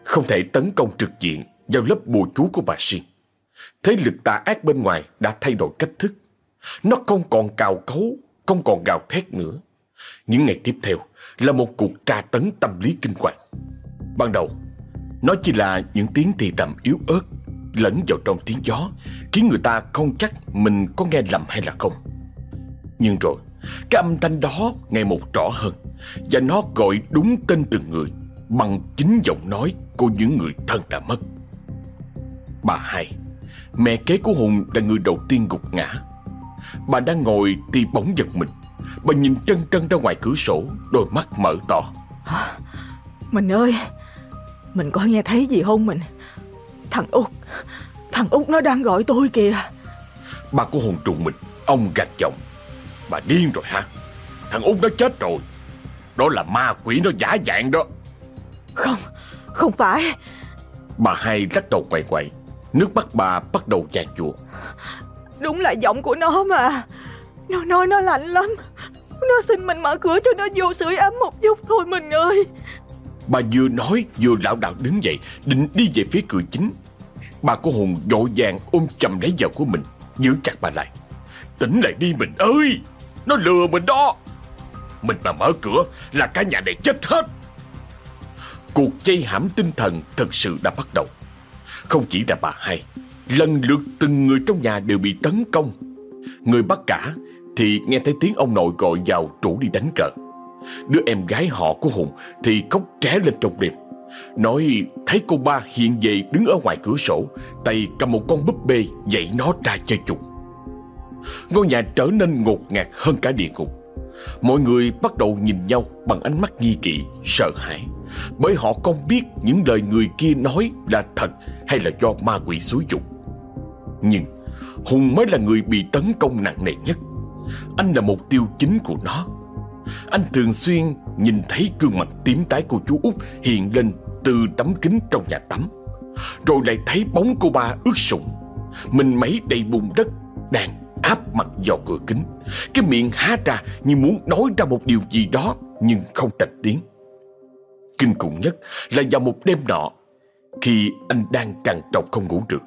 không thể tấn công trực diện vào lớp bùa chú của bà Siên Thế lực tà ác bên ngoài đã thay đổi cách thức. Nó không còn cào cấu, không còn gào thét nữa. Những ngày tiếp theo là một cuộc tra tấn tâm lý kinh hoàng. Ban đầu nó chỉ là những tiếng thì tầm yếu ớt lẫn vào trong tiếng gió khiến người ta không chắc mình có nghe lầm hay là không. Nhưng rồi, cái âm thanh đó ngày một rõ hơn và nó gọi đúng tên từng người bằng chính giọng nói của những người thân đã mất. Bà hai, mẹ kế của Hùng là người đầu tiên gục ngã. Bà đang ngồi thì bỗng giật mình. Bà nhìn trân trân ra ngoài cửa sổ, đôi mắt mở to. Mình ơi, mình có nghe thấy gì không mình Thằng Út Thằng Út nó đang gọi tôi kìa Ba của hồn trùng mình Ông gạch chồng Bà điên rồi hả Thằng Út nó chết rồi Đó là ma quỷ nó giả dạng đó Không Không phải. Bà hai lắc đầu quay quay Nước mắt bà bắt đầu chàn chùa. Đúng là giọng của nó mà. Nó nói nó lạnh lắm. Nó xin mình mở cửa cho nó vô sưởi ấm một chút thôi mình ơi. Bà vừa nói vừa lảo đảo đứng dậy Định đi về phía cửa chính. Bà của Hùng vội vàng ôm chầm lấy vợ của mình Giữ chặt bà lại. Tỉnh lại đi mình ơi Nó lừa mình đó. Mình mà mở cửa là cả nhà này chết hết Cuộc dây hãm tinh thần thật sự đã bắt đầu Không chỉ là bà hai Lần lượt từng người trong nhà đều bị tấn công Người bắt cả Thì nghe thấy tiếng ông nội gọi vào rủ đi đánh cờ Đứa em gái họ của Hùng thì khóc tré lên trong đêm. Nói thấy cô ba hiện về đứng ở ngoài cửa sổ, tay cầm một con búp bê dạy nó ra chơi chung. Ngôi nhà trở nên ngột ngạt hơn cả địa ngục. Mọi người bắt đầu nhìn nhau bằng ánh mắt nghi kỵ, sợ hãi. Bởi họ không biết những lời người kia nói là thật hay là do ma quỷ xúi dục. Nhưng Hùng mới là người bị tấn công nặng nề nhất. Anh là mục tiêu chính của nó. Anh thường xuyên nhìn thấy gương mặt tím tái của chú út hiện lên từ tấm kính trong nhà tắm. Rồi lại thấy bóng cô ba ướt sũng. Mình mấy đầy bùn đất đang áp mặt vào cửa kính. Cái miệng há ra như muốn nói ra một điều gì đó, nhưng không thành tiếng. Kinh khủng nhất là vào một đêm nọ, khi anh đang trằn trọc không ngủ được,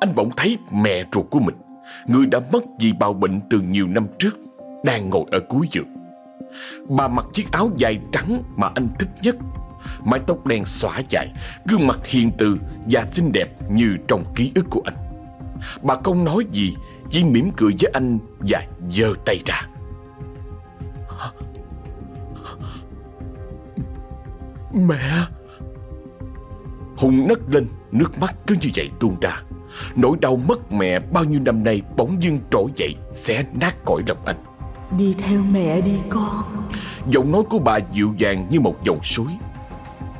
Anh bỗng thấy mẹ ruột của mình, Người đã mất vì bào bệnh từ nhiều năm trước, Đang ngồi ở cuối giường. Bà mặc chiếc áo dài trắng mà anh thích nhất, Mái tóc đen xõa dài, Gương mặt hiền từ và xinh đẹp như trong ký ức của anh. Bà không nói gì, Chỉ mỉm cười với anh và giơ tay ra. Mẹ. Hùng nấc lên Nước mắt cứ như vậy tuôn ra. Nỗi đau mất mẹ bao nhiêu năm nay bỗng dưng trỗi dậy Xé nát cõi lòng anh. Đi theo mẹ đi con. Giọng nói của bà dịu dàng như một dòng suối.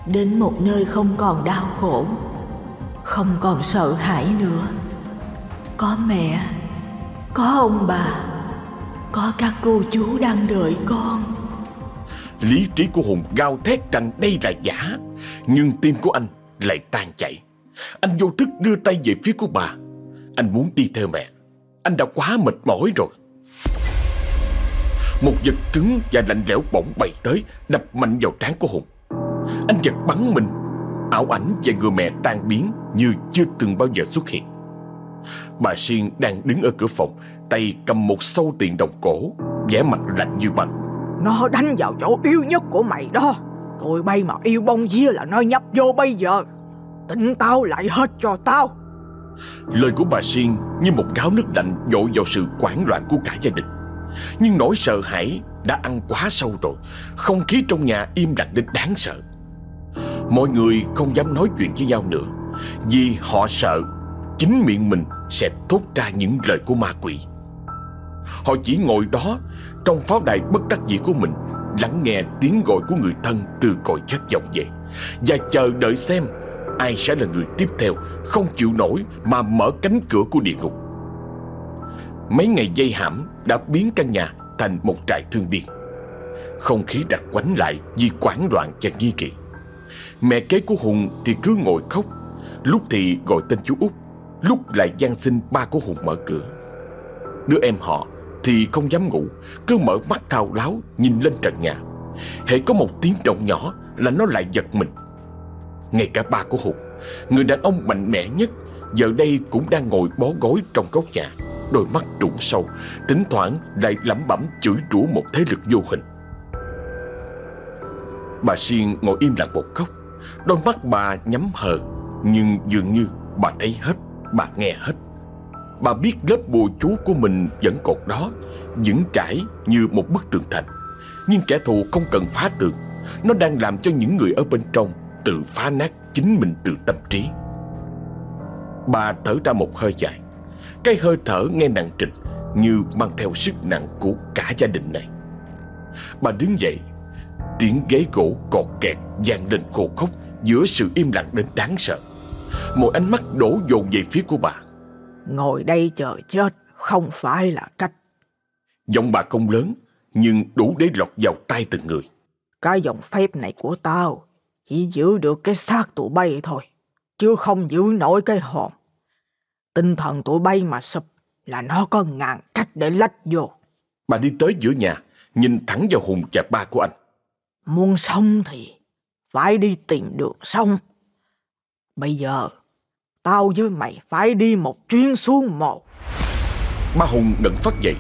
Đến một nơi không còn đau khổ Không còn sợ hãi nữa. Có mẹ Có ông bà Có các cô chú đang đợi con Lý trí của Hùng gào thét rằng đây là giả, Nhưng tim của anh lại tan chảy. Anh vô thức đưa tay về phía của bà. Anh muốn đi theo mẹ. Anh đã quá mệt mỏi rồi. Một vật cứng và lạnh lẽo bỗng bay tới, Đập mạnh vào trán của Hùng Anh giật bắn mình. Ảo ảnh về người mẹ tan biến Như chưa từng bao giờ xuất hiện. Bà Siên đang đứng ở cửa phòng, Tay cầm một sâu tiền đồng cổ, vẻ mặt lạnh như băng. Nó đánh vào chỗ yếu nhất của mày đó. Tụi bay mà yêu bông dĩa là nó nhấp vô bây giờ. Tỉnh tao lại hết cho tao. Lời của bà Siên như một gáo nước lạnh dội vào sự quảng loạn của cả gia đình. Nhưng nỗi sợ hãi đã ăn quá sâu rồi. Không khí trong nhà im lặng đến đáng sợ. Mọi người không dám nói chuyện với nhau nữa. Vì họ sợ chính miệng mình sẽ thốt ra những lời của ma quỷ. Họ chỉ ngồi đó trong pháo đài bất đắc dĩ của mình lắng nghe tiếng gọi của người thân từ cõi chết vọng về và chờ đợi xem ai sẽ là người tiếp theo không chịu nổi mà mở cánh cửa của địa ngục. Mấy ngày dây hãm đã biến căn nhà thành một trại thương điên Không khí đặc quánh lại vì quảng loạn và nghi kỵ. Mẹ kế của Hùng thì cứ ngồi khóc, lúc thì gọi tên chú Út, lúc lại gian xin ba của Hùng mở cửa. Đứa em họ thì không dám ngủ, cứ mở mắt thao láo nhìn lên trần nhà. Hễ có một tiếng động nhỏ là nó lại giật mình. Ngay cả ba của Hùng, người đàn ông mạnh mẽ nhất, giờ đây cũng đang ngồi bó gối trong góc nhà, đôi mắt trũng sâu, tính thoảng lại lẩm bẩm chửi rủa một thế lực vô hình. Bà Siên ngồi im lặng một góc, đôi mắt bà nhắm hờ, nhưng dường như bà thấy hết, bà nghe hết. Bà biết lớp bùa chú của mình vẫn còn đó Vững trải như một bức tường thành. Nhưng kẻ thù không cần phá tường. Nó đang làm cho những người ở bên trong Tự phá nát chính mình từ tâm trí. Bà thở ra một hơi dài. Cái hơi thở nghe nặng trịch, Như mang theo sức nặng của cả gia đình này. Bà đứng dậy, Tiếng ghế gỗ cọt kẹt vang lên khô khốc Giữa sự im lặng đến đáng sợ. Một ánh mắt đổ dồn về phía của bà. Ngồi đây chờ chết không phải là cách. Giọng bà không lớn, nhưng đủ để lọt vào tay từng người. Cái giọng phép này của tao chỉ giữ được cái xác tụi bay thôi, chứ không giữ nổi cái hồn. Tinh thần tụi bay mà sụp là nó có ngàn cách để lách vô. Bà đi tới giữa nhà, nhìn thẳng vào Hùng và ba của anh. Muốn sống thì phải đi tìm đường sống. Bây giờ Tao với mày phải đi một chuyến xuống mồ. Ba Hùng ngẩn phát dậy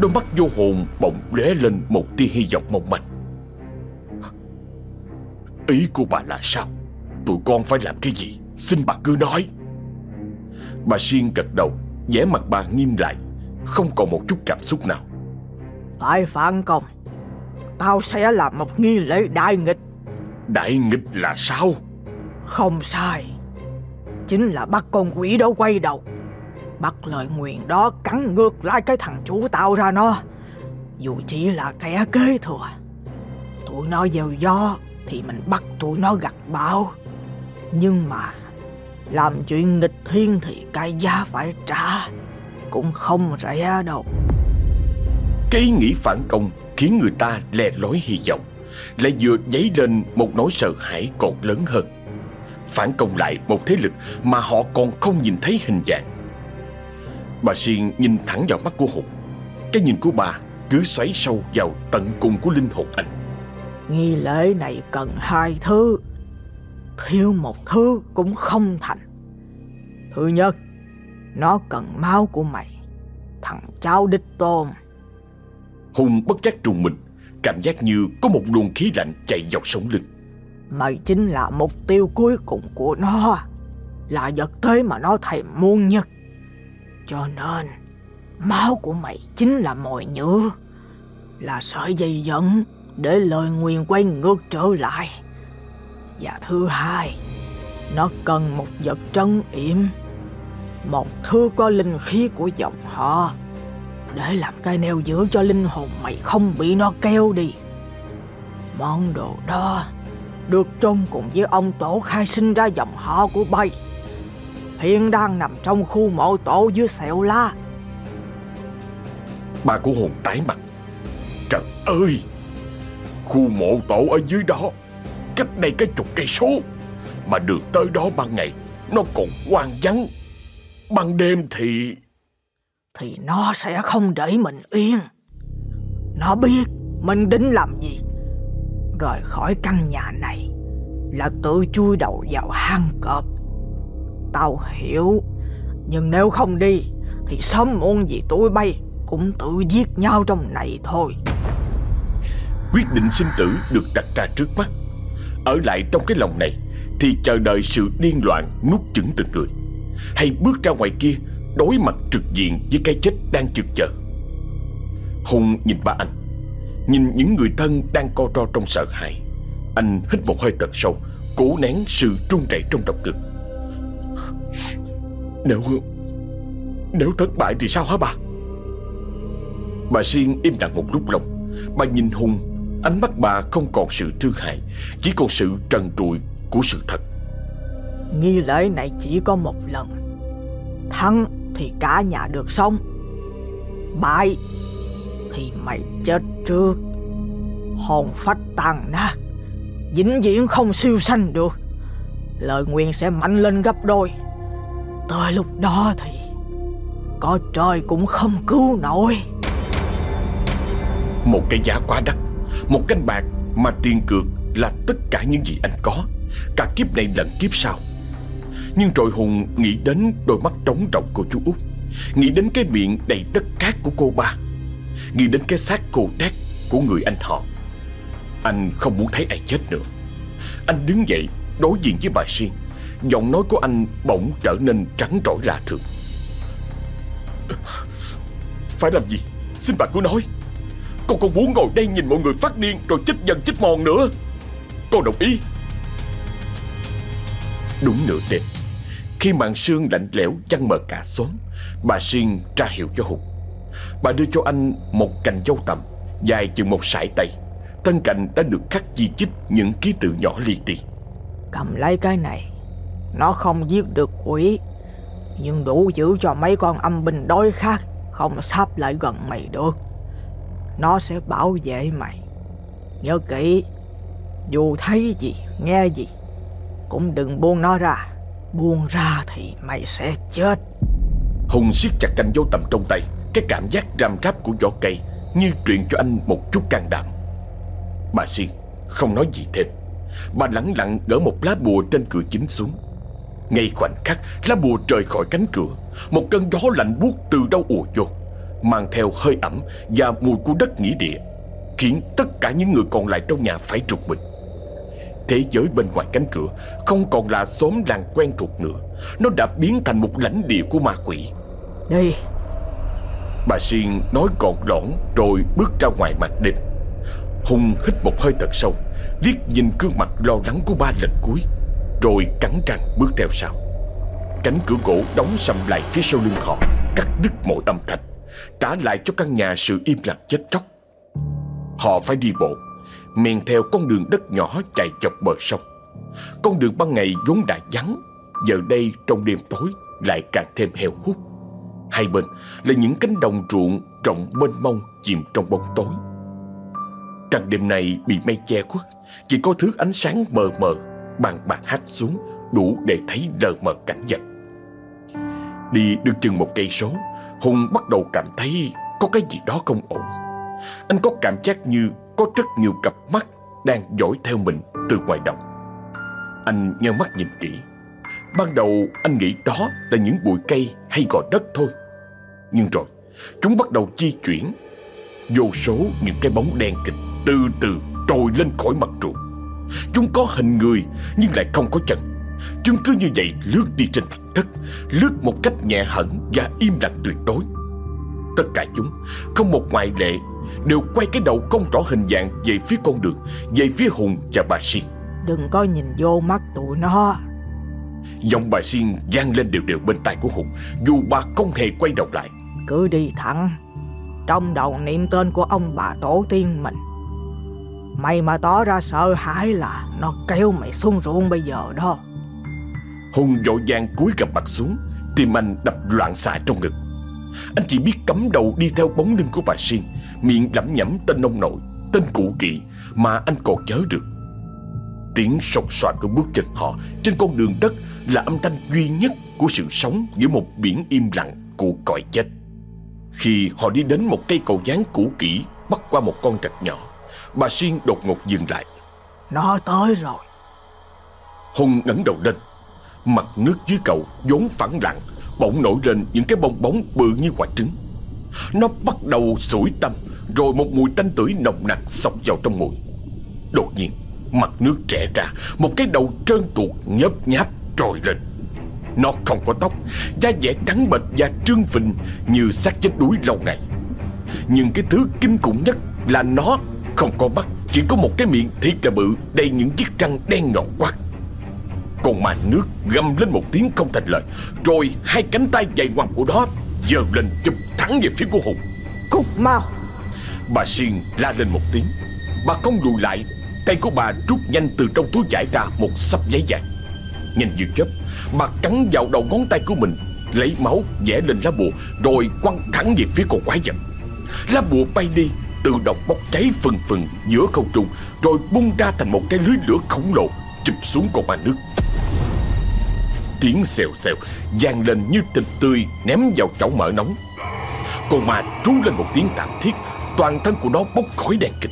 Đôi mắt vô hồn bỗng lóe lên một tia hy vọng mong manh. Ý của bà là sao? Tụi con phải làm cái gì? Xin bà cứ nói. Bà Siên gật đầu vẻ mặt bà nghiêm lại Không còn một chút cảm xúc nào. Phải phản công. Tao sẽ làm một nghi lễ đại nghịch. Đại nghịch là sao? Không sai chính là bắt con quỷ đó quay đầu. Bắt lời nguyện đó cắn ngược lại cái thằng chú tạo ra nó. Dù chỉ là kẻ kế thừa. Tụi nó gieo do Thì mình bắt tụi nó gặt bão. Nhưng mà Làm chuyện nghịch thiên thì cái giá phải trả. Cũng không rẻ đâu. Cái nghĩ phản công Khiến người ta lè lối hy vọng. Lại vừa dấy lên một nỗi sợ hãi còn lớn hơn phản công lại một thế lực mà họ còn không nhìn thấy hình dạng. Bà Siên nhìn thẳng vào mắt của Hùng. Cái nhìn của bà cứ xoáy sâu vào tận cùng của linh hồn anh. Nghi lễ này cần hai thứ. Thiếu một thứ cũng không thành. Thứ nhất, nó cần máu của mày. Thằng cháu đích tôn. Hùng bất giác trùng mình, cảm giác như có một luồng khí lạnh chạy dọc sống lưng. Mày chính là mục tiêu cuối cùng của nó. Là vật thế mà nó thèm muôn nhất. Cho nên, Máu của mày chính là mồi nhựa Là sợi dây dẫn Để lời nguyền quay ngược trở lại. Và thứ hai, Nó cần một vật trân yểm. Một thứ có linh khí của dòng họ. Để làm cái neo giữ cho linh hồn mày không bị nó kéo đi. Món đồ đó được chôn cùng với ông tổ khai sinh ra dòng họ của bay. Hiện đang nằm trong khu mộ tổ dưới sẹo la. Ba của hồn tái mặt. Trời ơi! Khu mộ tổ ở dưới đó, cách đây cái chục cây số. Mà đường tới đó ban ngày, nó còn hoang vắng. Ban đêm thì... Thì nó sẽ không để mình yên. Nó biết mình định làm gì rời khỏi căn nhà này là tự chui đầu vào hang cọp. Tao hiểu, nhưng nếu không đi thì sớm muộn gì tụi bay cũng tự giết nhau trong này thôi. Quyết định sinh tử được đặt ra trước mắt. Ở lại trong cái lòng này thì chờ đợi sự điên loạn nuốt chửng từng người. Hay bước ra ngoài kia đối mặt trực diện với cái chết đang chực chờ. Hùng nhìn ba anh Nhìn những người thân đang co ro trong sợ hãi Anh hít một hơi thật sâu Cố nén sự run rẩy trong động cực. Nếu Nếu thất bại thì sao hả bà? Bà Siên im lặng một lúc lâu. Bà nhìn Hùng Ánh mắt bà không còn sự thương hại Chỉ còn sự trần trụi của sự thật. Nghi lễ này chỉ có một lần. Thắng thì cả nhà được xong, Bại thì mày chết trước. Hồn phách tàn nát, Vĩnh viễn không siêu sanh được. Lời nguyện sẽ mạnh lên gấp đôi. Tới lúc đó thì, Có trời cũng không cứu nổi. Một cái giá quá đắt, Một canh bạc mà tiền cược là tất cả những gì anh có. Cả kiếp này lẫn kiếp sau. Nhưng rồi Hùng nghĩ đến đôi mắt trống rộng của chú út, Nghĩ đến cái miệng đầy đất cát của cô ba. Nghĩ đến cái xác cô đét của người anh họ. Anh không muốn thấy ai chết nữa. Anh đứng dậy, đối diện với bà Siên. Giọng nói của anh bỗng trở nên trắng trỗi lạ thường. Phải làm gì? Xin bà cứ nói. Con không muốn ngồi đây nhìn mọi người phát điên Rồi chết dần chết mòn nữa. Con đồng ý. Đúng nửa đêm, Khi màn sương lạnh lẽo chăn mờ cả xóm, Bà Siên ra hiệu cho Hùng. Bà đưa cho anh một cành dâu tầm Dài chừng một sải tay. Tân cành đã được khắc chi chít những ký tự nhỏ li ti. Cầm lấy cái này Nó không giết được quỷ Nhưng đủ giữ cho mấy con âm binh đói khát Không sắp lại gần mày được. Nó sẽ bảo vệ mày. Nhớ kỹ Dù thấy gì, nghe gì Cũng đừng buông nó ra. Buông ra thì mày sẽ chết. Hùng siết chặt cành dâu tầm trong tay cái cảm giác răm rắp của vỏ cây Như truyền cho anh một chút can đảm. Bà Siên không nói gì thêm. Bà lặng lặng gỡ một lá bùa trên cửa chính xuống. Ngay khoảnh khắc, Lá bùa rời khỏi cánh cửa. Một cơn gió lạnh buốt từ đâu ùa vô, Mang theo hơi ẩm Và mùi của đất nghỉ địa, Khiến tất cả những người còn lại trong nhà phải trục mình. Thế giới bên ngoài cánh cửa Không còn là xóm làng quen thuộc nữa. Nó đã biến thành một lãnh địa của ma quỷ. Đi Bà Siên nói gọn lõn Rồi bước ra ngoài mặt đêm. Hùng hít một hơi thật sâu, liếc nhìn gương mặt lo lắng của ba lần cuối, Rồi cắn răng bước theo sau. Cánh cửa gỗ đóng sầm lại phía sau lưng họ, Cắt đứt mọi âm thanh, Trả lại cho căn nhà sự im lặng chết chóc. Họ phải đi bộ, Men theo con đường đất nhỏ chạy chọc bờ sông. Con đường ban ngày vốn đã vắng, Giờ đây trong đêm tối lại càng thêm heo hút. Hai bên là những cánh đồng ruộng rộng mênh mông chìm trong bóng tối. Trăng đêm này bị mây che khuất, Chỉ có thứ ánh sáng mờ mờ Bàn bạc hắt xuống Đủ để thấy lờ mờ cảnh vật. Đi được chừng một cây số, Hùng bắt đầu cảm thấy Có cái gì đó không ổn. Anh có cảm giác như Có rất nhiều cặp mắt Đang dõi theo mình từ ngoài đồng Anh nheo mắt nhìn kỹ Ban đầu, anh nghĩ đó là những bụi cây hay gò đất thôi. Nhưng rồi, Chúng bắt đầu di chuyển. Vô số những cái bóng đen kịch từ từ trồi lên khỏi mặt ruộng. Chúng có hình người, nhưng lại không có chân. Chúng cứ như vậy lướt đi trên mặt đất, Lướt một cách nhẹ hẳn và im lặng tuyệt đối. Tất cả chúng, không một ngoại lệ, Đều quay cái đầu không rõ hình dạng về phía con đường, Về phía Hùng và bà Siên Đừng có nhìn vô mắt tụi nó. Giọng bà Siên vang lên đều đều bên tai của Hùng. Dù bà không hề quay đầu lại. Cứ đi thẳng. Trong đầu niệm tên của ông bà tổ tiên mình. Mày mà tỏ ra sợ hãi là Nó kéo mày xuống ruộng bây giờ đó. Hùng vội vàng cúi gầm mặt xuống. Tim anh đập loạn xạ trong ngực. Anh chỉ biết cắm đầu đi theo bóng lưng của bà Siên Miệng lẩm nhẩm tên ông nội Tên cụ kỵ mà anh còn nhớ được Tiếng sột soạt của bước chân họ. Trên con đường đất Là âm thanh duy nhất của sự sống Giữa một biển im lặng của cõi chết. Khi họ đi đến một cây cầu dáng cũ kỹ Bắt qua một con rạch nhỏ Bà Siên đột ngột dừng lại. Nó tới rồi. Hùng ngẩng đầu lên Mặt nước dưới cầu vốn phẳng lặng Bỗng nổi lên những cái bong bóng bự như quả trứng. Nó bắt đầu sủi tâm Rồi một mùi tanh tưởi nồng nặc xộc vào trong mũi Đột nhiên Mặt nước trẻ ra. Một cái đầu trơn tuột nhớp nháp trồi lên Nó không có tóc Da dẻ trắng bệch và trương phình Như xác chết đuối lâu ngày. Nhưng cái thứ kinh khủng nhất Là nó không có mắt Chỉ có một cái miệng thiệt là bự Đầy những chiếc răng đen ngọn quắt Con ma nước gầm lên một tiếng không thành lời Rồi hai cánh tay dày ngoằng của nó giơ lên chụp thẳng về phía của Hùng. Cút mau. Bà Siên la lên một tiếng. Bà không lùi lại Tay của bà rút nhanh từ trong túi giải ra một sắp giấy vàng. Nhanh như chớp, Bà cắn vào đầu ngón tay của mình, Lấy máu vẽ lên lá bùa, Rồi quăng thẳng về phía con quái vật. Lá bùa bay đi, Tự động bốc cháy phừng phừng giữa không trung, Rồi bung ra thành một cái lưới lửa khổng lồ, Chụp xuống con ma nước. Tiếng xèo xèo vang lên như thịt tươi ném vào chảo mỡ nóng. Con ma trú lên một tiếng thảm thiết, Toàn thân của nó bốc khói đen kịch.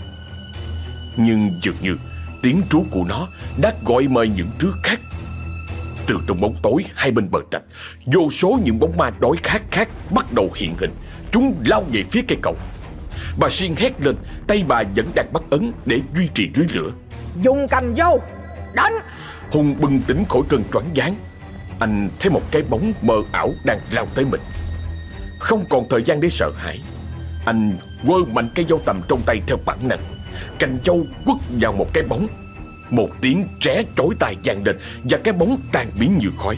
Nhưng dường như tiếng trú của nó đã gọi mời những thứ khác. Từ trong bóng tối hai bên bờ trạch Vô số những bóng ma đói khát khác bắt đầu hiện hình. Chúng lao về phía cây cầu. Bà Siên hét lên Tay bà vẫn đang bắt ấn để duy trì lưới lửa. Dùng cành dâu Đánh! Hùng bừng tỉnh khỏi cơn choáng váng. Anh thấy một cái bóng mờ ảo đang lao tới mình. Không còn thời gian để sợ hãi. Anh quơ mạnh cây dâu tầm trong tay theo bản năng Cành dâu quất vào một cái bóng. Một tiếng tré chối tai vang lên Và cái bóng tan biến như khói.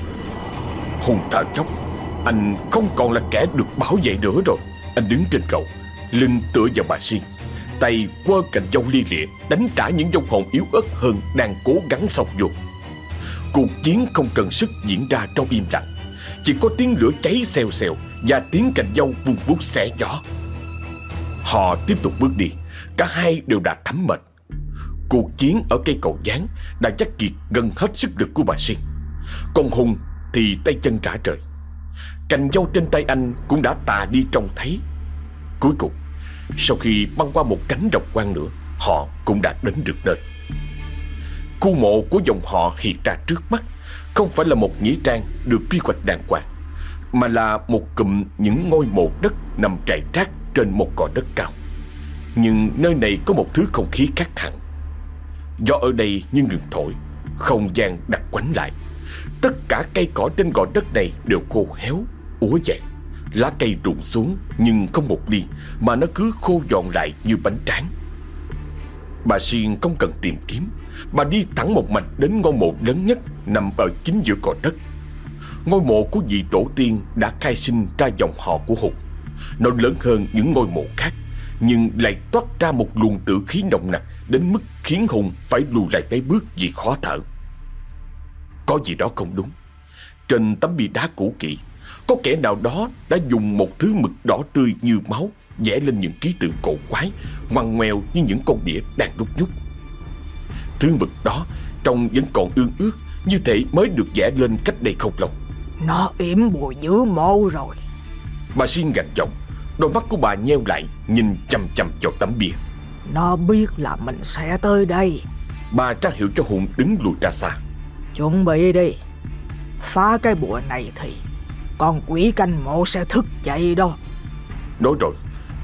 Hùng thở chốc Anh không còn là kẻ được bảo vệ nữa rồi. Anh đứng trên cầu, Lưng tựa vào bà Siên Tay quơ cành dâu lia lịa, Đánh trả những dông hồn yếu ớt hơn Đang cố gắng sọc vô. Cuộc chiến không cần sức diễn ra trong im lặng. Chỉ có tiếng lửa cháy xèo xèo Và tiếng cành dâu vung vút xẻ gió. Họ tiếp tục bước đi. Cả hai đều đã thấm mệt. Cuộc chiến ở cây cầu gián Đã chắc kiệt gần hết sức lực của bà Siên Còn Hùng thì tay chân trả trời. Cành dâu trên tay anh cũng đã tà đi trông thấy. Cuối cùng, Sau khi băng qua một cánh độc quan nữa, Họ cũng đã đến được nơi. Khu mộ của dòng họ hiện ra trước mắt Không phải là một nghĩa trang được quy hoạch đàng hoàng, Mà là một cụm những ngôi mộ đất nằm trải rác trên một cỏ đất cao. Nhưng nơi này có một thứ không khí khác hẳn. Gió ở đây như ngừng thổi Không gian đặt quánh lại. Tất cả cây cỏ trên gò đất này đều khô héo, úa vàng Lá cây rụng xuống nhưng không một đi Mà nó cứ khô giòn lại như bánh tráng. Bà Siên không cần tìm kiếm. Bà đi thẳng một mạch đến ngôi mộ lớn nhất Nằm ở chính giữa cỏ đất. Ngôi mộ của vị tổ tiên đã khai sinh ra dòng họ của Hùng Nó lớn hơn những ngôi mộ khác. Nhưng lại toát ra một luồng tử khí nồng nặc Đến mức khiến Hùng phải lùi lại mấy bước vì khó thở Có gì đó không đúng Trên tấm bia đá cũ kỹ Có kẻ nào đó đã dùng một thứ mực đỏ tươi như máu vẽ lên những ký tự cổ quái, ngoằn ngoèo như những con đĩa đang đúc nhúc. Thứ mực đó trông vẫn còn ương ướt, như thể mới được vẽ lên cách đây không lâu. Nó yểm bùa dưới mộ rồi. Bà Siên gằn giọng, đôi mắt của bà nheo lại, nhìn chăm chăm vào tấm bia. Nó biết là mình sẽ tới đây. Bà ra hiệu cho Hùng đứng lùi ra xa. Chuẩn bị đi. Phá cái bùa này thì con quỷ canh mộ sẽ thức dậy đó. Nói rồi,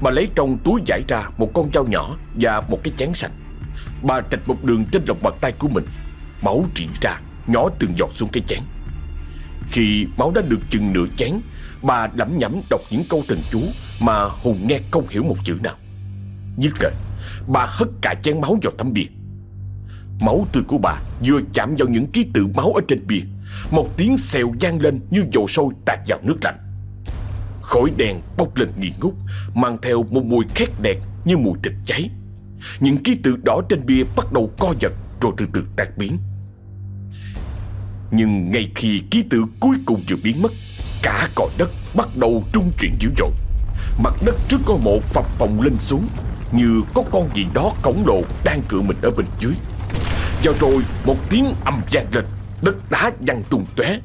Bà lấy trong túi giải ra một con dao nhỏ và một cái chén xanh Bà trạch một đường trên lòng bàn tay của mình Máu rỉ ra Nhỏ từng giọt xuống cái chén Khi máu đã được chừng nửa chén Bà lẩm nhẩm đọc những câu thần chú mà Hùng nghe không hiểu một chữ nào. Dứt rồi Bà hất cả chén máu vào tấm bia. Máu tươi của bà vừa chạm vào những ký tự máu ở trên bia. Một tiếng xèo gian lên như dầu sôi tạt vào nước lạnh. Khói đen bốc lên nghi ngút, Mang theo một mùi khét đẹp như mùi thịt cháy. Những ký tự đỏ trên bia bắt đầu co giật Rồi từ từ tan biến. Nhưng ngay khi ký tự cuối cùng vừa biến mất, Cả cõi đất bắt đầu trung chuyển dữ dội. Mặt đất trước ngôi mộ phập phồng lên xuống Như có con gì đó khổng lồ đang cự mình ở bên dưới. Và rồi một tiếng ầm vang lên Đất đá văng tung tóe.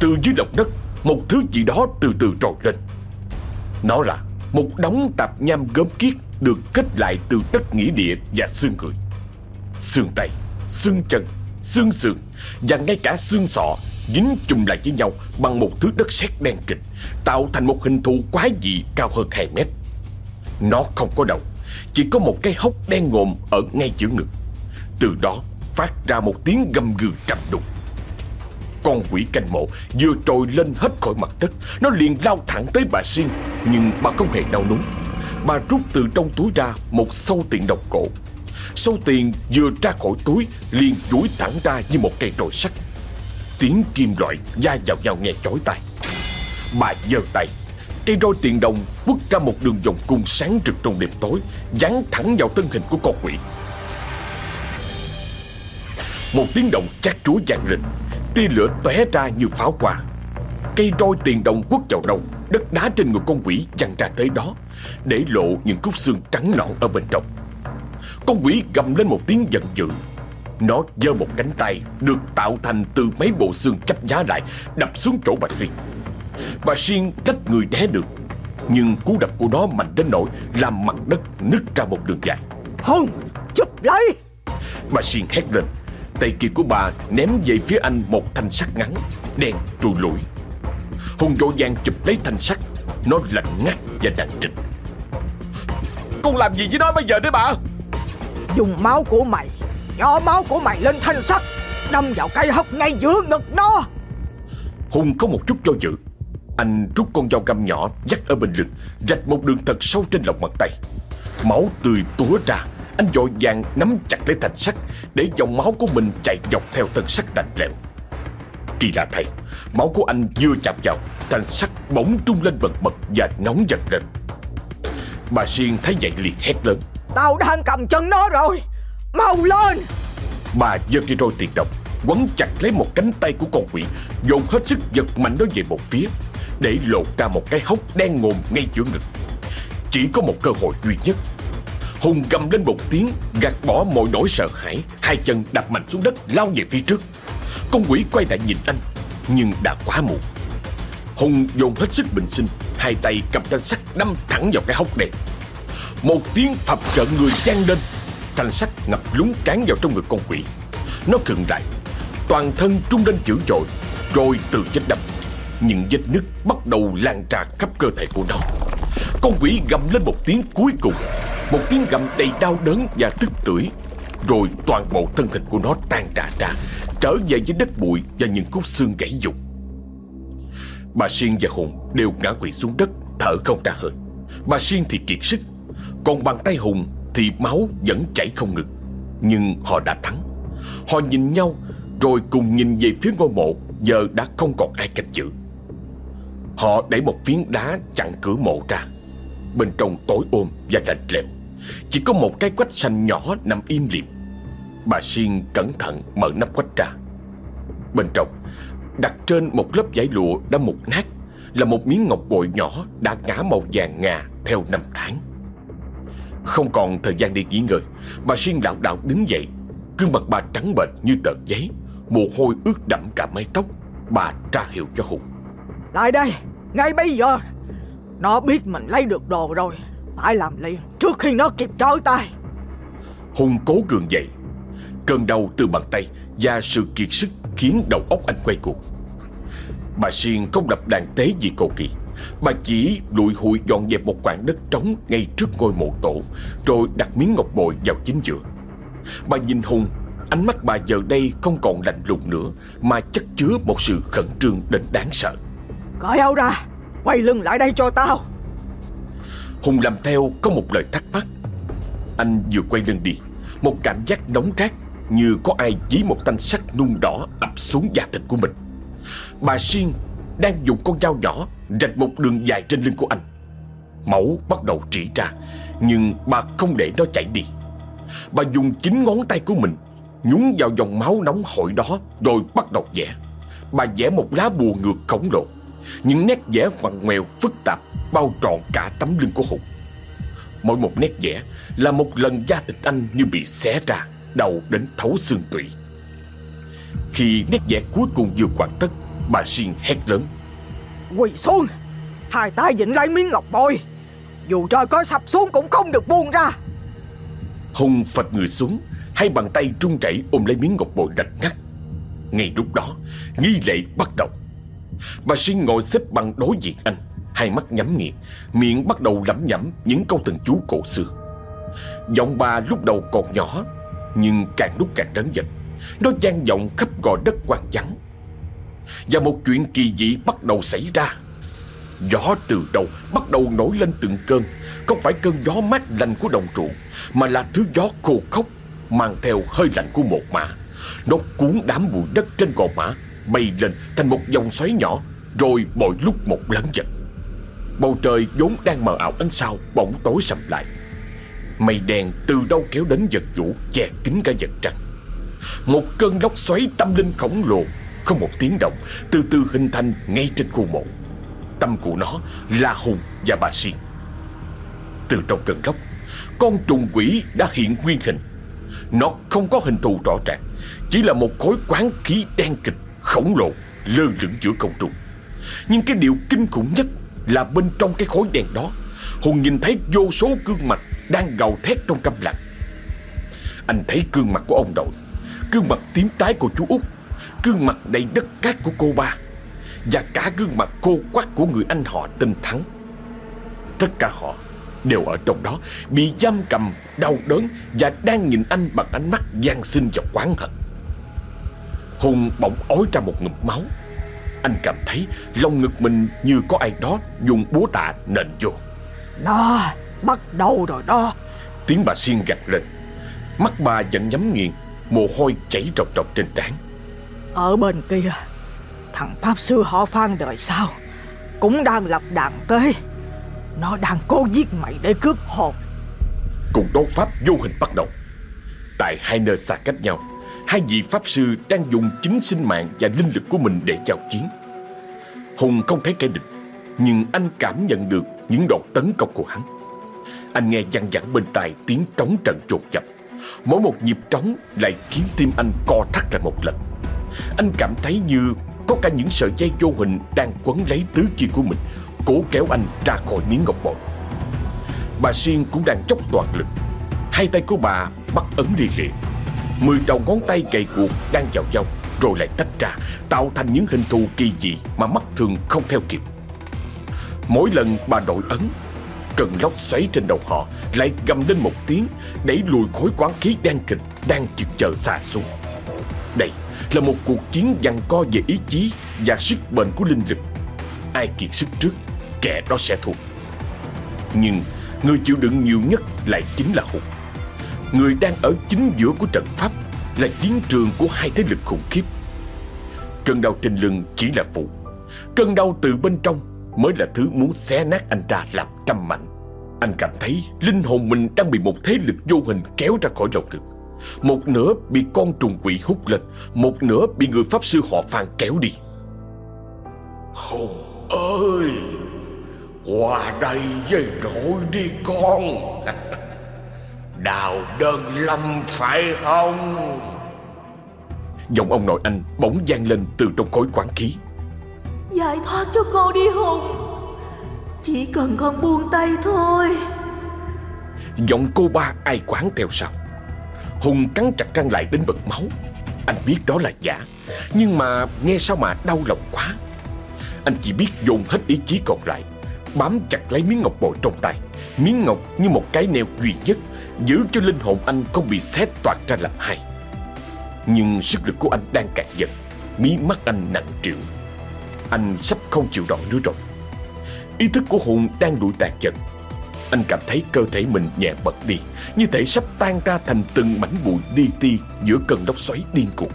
Từ dưới lòng đất Một thứ gì đó từ từ trồi lên. Nó là một đống tạp nham gớm kiết được kết lại từ đất nghĩa địa và xương người. Xương tay, xương chân, xương sườn và ngay cả xương sọ dính chung lại với nhau bằng một thứ đất sét đen kịch, tạo thành một hình thù quái dị cao hơn 2 mét. Nó không có đầu, chỉ có một cái hốc đen ngòm ở ngay giữa ngực. Từ đó phát ra một tiếng gầm gừ trầm đục. Con quỷ canh mộ vừa trồi lên hết khỏi mặt đất Nó liền lao thẳng tới bà Siên Nhưng bà không hề đau núng Bà rút từ trong túi ra một sâu tiền độc cổ Sâu tiền vừa ra khỏi túi liền duỗi thẳng ra như một cây trồi sắt tiếng kim loại da vào nhau nghe chói tai. Bà giơ tay Cây roi tiền đồng quất ra một đường vòng cung sáng rực trong đêm tối, Dán thẳng vào thân hình của con quỷ. Một tiếng động chát chúa vang lên, Tia lửa tóe ra như pháo hoa. Cây roi tiền đồng quất vào đầu, Đất đá trên người con quỷ văng ra tới đó, Để lộ những khúc xương trắng nõn ở bên trong. Con quỷ gầm lên một tiếng giận dữ nó giơ một cánh tay Được tạo thành từ mấy bộ xương chấp giá lại Đập xuống chỗ bà Xuyên Bà Xuyên cách người né được Nhưng cú đập của nó mạnh đến nỗi Làm mặt đất nứt ra một đường dài. Hùng chụp lấy! Bà Xuyên hét lên. Tay kia của bà ném về phía anh một thanh sắt ngắn Đen trùi lủi. Hùng vội vàng chụp lấy thanh sắt Nó lạnh ngắt và nặng trịch. Con làm gì với nó bây giờ đấy bà? Dùng máu của mày Nhỏ máu của mày lên thanh sắt Đâm vào cây hốc ngay giữa ngực nó. Hùng có một chút do dự. Anh rút con dao găm nhỏ dắt ở bên lưng Rạch một đường thật sâu trên lòng bàn tay. Máu tươi túa ra Anh vội vàng nắm chặt lấy thanh sắt Để dòng máu của mình chạy dọc theo thân sắt lạnh lẽo Kỳ lạ thay Máu của anh vừa chạm vào Thanh sắt bỗng trung lên bật bật Và nóng giật lên. Bà Xuyên thấy vậy liền hét lớn. Tao đang cầm chân nó rồi Mau lên! Bà giơ cây roi tiền đồng Quấn chặt lấy một cánh tay của con quỷ, Dồn hết sức giật mạnh nó về một phía, Để lộ ra một cái hốc đen ngồm ngay giữa ngực. Chỉ có một cơ hội duy nhất. Hùng gầm lên một tiếng, Gạt bỏ mọi nỗi sợ hãi, Hai chân đạp mạnh xuống đất, lao về phía trước. Con quỷ quay lại nhìn anh, Nhưng đã quá muộn. Hùng dồn hết sức bình sinh, Hai tay cầm thanh sắt đâm thẳng vào cái hốc đen. Một tiếng phập trợ người gian lên. Thanh sắt ngập lúng cán vào trong ngực con quỷ. Nó khựng lại, Toàn thân trung lên dữ dội, Rồi từ vết đâm Những vết nứt bắt đầu lan ra khắp cơ thể của nó. Con quỷ gầm lên một tiếng cuối cùng, Một tiếng gầm đầy đau đớn và tức tưởi, Rồi toàn bộ thân hình của nó tan rã ra, Trở về với đất bụi và những khúc xương gãy dục. Bà Siên và Hùng đều ngã quỵ xuống đất, Thở không ra hơi. Bà Siên thì kiệt sức, Còn bàn tay Hùng thì máu vẫn chảy không ngừng Nhưng họ đã thắng. Họ nhìn nhau, Rồi cùng nhìn về phía ngôi mộ, Giờ đã không còn ai canh giữ. Họ đẩy một phiến đá chặn cửa mộ ra. Bên trong tối ôm và lạnh lẽo. Chỉ có một cái quách xanh nhỏ nằm im lìm Bà Xuyên cẩn thận mở nắp quách ra. Bên trong, Đặt trên một lớp vải lụa đã mục nát, Là một miếng ngọc bội nhỏ Đã ngã màu vàng ngà theo năm tháng. Không còn thời gian đi nghỉ ngơi Bà Xuyên lảo đảo đứng dậy. Gương mặt bà trắng bệch như tờ giấy Mồ hôi ướt đẫm cả mái tóc. Bà tra hiệu cho Hùng. Lại đây Ngay bây giờ. Nó biết mình lấy được đồ rồi Phải làm liền Trước khi nó kịp trở tay. Hùng cố gượng dậy. Cơn đau từ bàn tay Và sự kiệt sức khiến đầu óc anh quay cuồng. Bà Xuyên không lập đàn tế gì cầu kỳ Bà chỉ lụi hụi dọn dẹp một khoảng đất trống ngay trước ngôi mộ tổ Rồi đặt miếng ngọc bội vào chính giữa. Bà nhìn Hùng Ánh mắt bà giờ đây không còn lạnh lùng nữa Mà chất chứa một sự khẩn trương đến đáng sợ. Cởi áo ra Quay lưng lại đây cho tao. Hùng làm theo có một lời thắc mắc. Anh vừa quay lưng đi Một cảm giác nóng rát Như có ai dí một thanh sắt nung đỏ ập xuống da thịt của mình. Bà Xuyên đang dùng con dao nhỏ Rạch một đường dài trên lưng của anh. Máu bắt đầu trĩ ra, Nhưng bà không để nó chảy đi. Bà dùng chính ngón tay của mình Nhúng vào dòng máu nóng hổi đó, Rồi bắt đầu vẽ Bà vẽ một lá bùa ngược khổng lồ, Những nét vẽ ngoằn ngoèo phức tạp Bao trọn cả tấm lưng của Hùng. Mỗi một nét vẽ Là một lần da thịt anh như bị xé ra Đầu đến thấu xương tủy. Khi nét vẽ cuối cùng vừa hoàn tất Bà Xuyên hét lớn. Quỳ xuống. Hai tay dịnh lấy miếng ngọc bội Dù trời có sập xuống cũng không được buông ra. Hùng phật người xuống Hai bàn tay trung chảy ôm lấy miếng ngọc bội rạch ngắt. Ngay lúc đó Nghi lễ bắt đầu. Bà Xuyên ngồi xếp bằng đối diện anh Hai mắt nhắm nghiền Miệng bắt đầu lẩm nhẩm những câu thần chú cổ xưa. Giọng bà lúc đầu còn nhỏ Nhưng càng lúc càng lớn dần. Nó vang vọng khắp gò đất quang vắng và một chuyện kỳ dị bắt đầu xảy ra. Gió từ đầu bắt đầu nổi lên từng cơn. Không phải cơn gió mát lành của đồng ruộng, Mà là thứ gió khô khốc, Mang theo hơi lạnh của một mã. Nó cuốn đám bụi đất trên gò mã, bay lên thành một dòng xoáy nhỏ, Rồi mỗi lúc một lớn dần. Bầu trời vốn đang mờ ảo ánh sao Bỗng tối sầm lại. Mây đen từ đâu kéo đến giật vũ, Che kín cả giật trăng. Một cơn lốc xoáy tâm linh khổng lồ không một tiếng động, Từ từ hình thành ngay trên khu mộ. Tâm của nó là Hùng và bà Siên Từ trong cơn lốc, Con trùng quỷ đã hiện nguyên hình. Nó không có hình thù rõ ràng, Chỉ là một khối quán khí đen kịch Khổng lồ lơ lửng giữa không trung. Nhưng cái điều kinh khủng nhất Là bên trong cái khối đen đó, Hùng nhìn thấy vô số gương mặt Đang gào thét trong câm lặng Anh thấy gương mặt của ông đội Gương mặt tím tái của chú út Gương mặt đầy đất cát của cô ba Và cả gương mặt cô quắc của người anh họ tên Thắng. Tất cả họ đều ở trong đó Bị giam cầm, đau đớn Và đang nhìn anh bằng ánh mắt gian sinh và quán hận. Hùng bỗng ói ra một ngụm máu. Anh cảm thấy lòng ngực mình như có ai đó dùng búa tạ nện vô. Nó bắt đầu rồi đó. Tiếng bà xiên gặt lên. Mắt bà vẫn nhắm nghiền Mồ hôi chảy ròng ròng trên trán ở bên kia, Thằng Pháp Sư họ Phan đời sau Cũng đang lập đàn kế Nó đang cố giết mày để cướp hồn. Cùng đấu pháp vô hình bắt đầu. Tại hai nơi xa cách nhau, Hai vị Pháp Sư đang dùng chính sinh mạng Và linh lực của mình để giao chiến. Hùng không thấy kẻ địch, Nhưng anh cảm nhận được những đòn tấn công của hắn. Anh nghe văng vẳng bên tai tiếng trống trận trột chập. Mỗi một nhịp trống lại khiến tim anh co thắt lại một lần. Anh cảm thấy như có cả những sợi dây vô hình đang quấn lấy tứ chi của mình, Cố kéo anh ra khỏi miếng ngọc bội. Bà Siên cũng đang chốc toàn lực. Hai tay của bà bắt ấn liên liền Mười đầu ngón tay gầy guộc đang vào nhau, Rồi lại tách ra, Tạo thành những hình thù kỳ dị Mà mắt thường không theo kịp. Mỗi lần bà đổi ấn, Cơn lốc xoáy trên đầu họ Lại gầm lên một tiếng, Đẩy lùi khối quán khí đen kịch Đang chực chờ xa xuống. Đây là một cuộc chiến giằng co về ý chí Và sức bền của linh lực. Ai kiệt sức trước, Kẻ đó sẽ thua. Nhưng người chịu đựng nhiều nhất Lại chính là Hùng Người đang ở chính giữa của trận pháp Là chiến trường của hai thế lực khủng khiếp. Cơn đau trên lưng chỉ là phụ. Cơn đau từ bên trong Mới là thứ muốn xé nát anh ra làm trăm mảnh. Anh cảm thấy linh hồn mình đang bị một thế lực vô hình kéo ra khỏi lồng ngực. Một nửa bị con trùng quỷ hút lên Một nửa bị người pháp sư họ Phan kéo đi. Hùng ơi Qua đây với nội đi con. Đào đơn lâm phải không? Giọng ông nội anh bỗng vang lên từ trong khối quán khí Giải thoát cho cô đi Hùng. Chỉ cần con buông tay thôi. Giọng cô ba ai quán theo sau Hùng cắn chặt răng lại đến bật máu. Anh biết đó là giả, Nhưng mà nghe sao mà đau lòng quá. Anh chỉ biết dồn hết ý chí còn lại, Bám chặt lấy miếng ngọc bội trong tay. Miếng ngọc như một cái neo duy nhất, Giữ cho linh hồn anh không bị xé toạc ra làm hai. Nhưng sức lực của anh đang cạn dần, Mí mắt anh nặng trĩu. Anh sắp không chịu nổi nữa rồi. Ý thức của Hùng đang đuổi tàn dần anh cảm thấy cơ thể mình nhẹ bật đi Như thể sắp tan ra thành từng mảnh bụi đi ti Giữa cơn lốc xoáy điên cuồng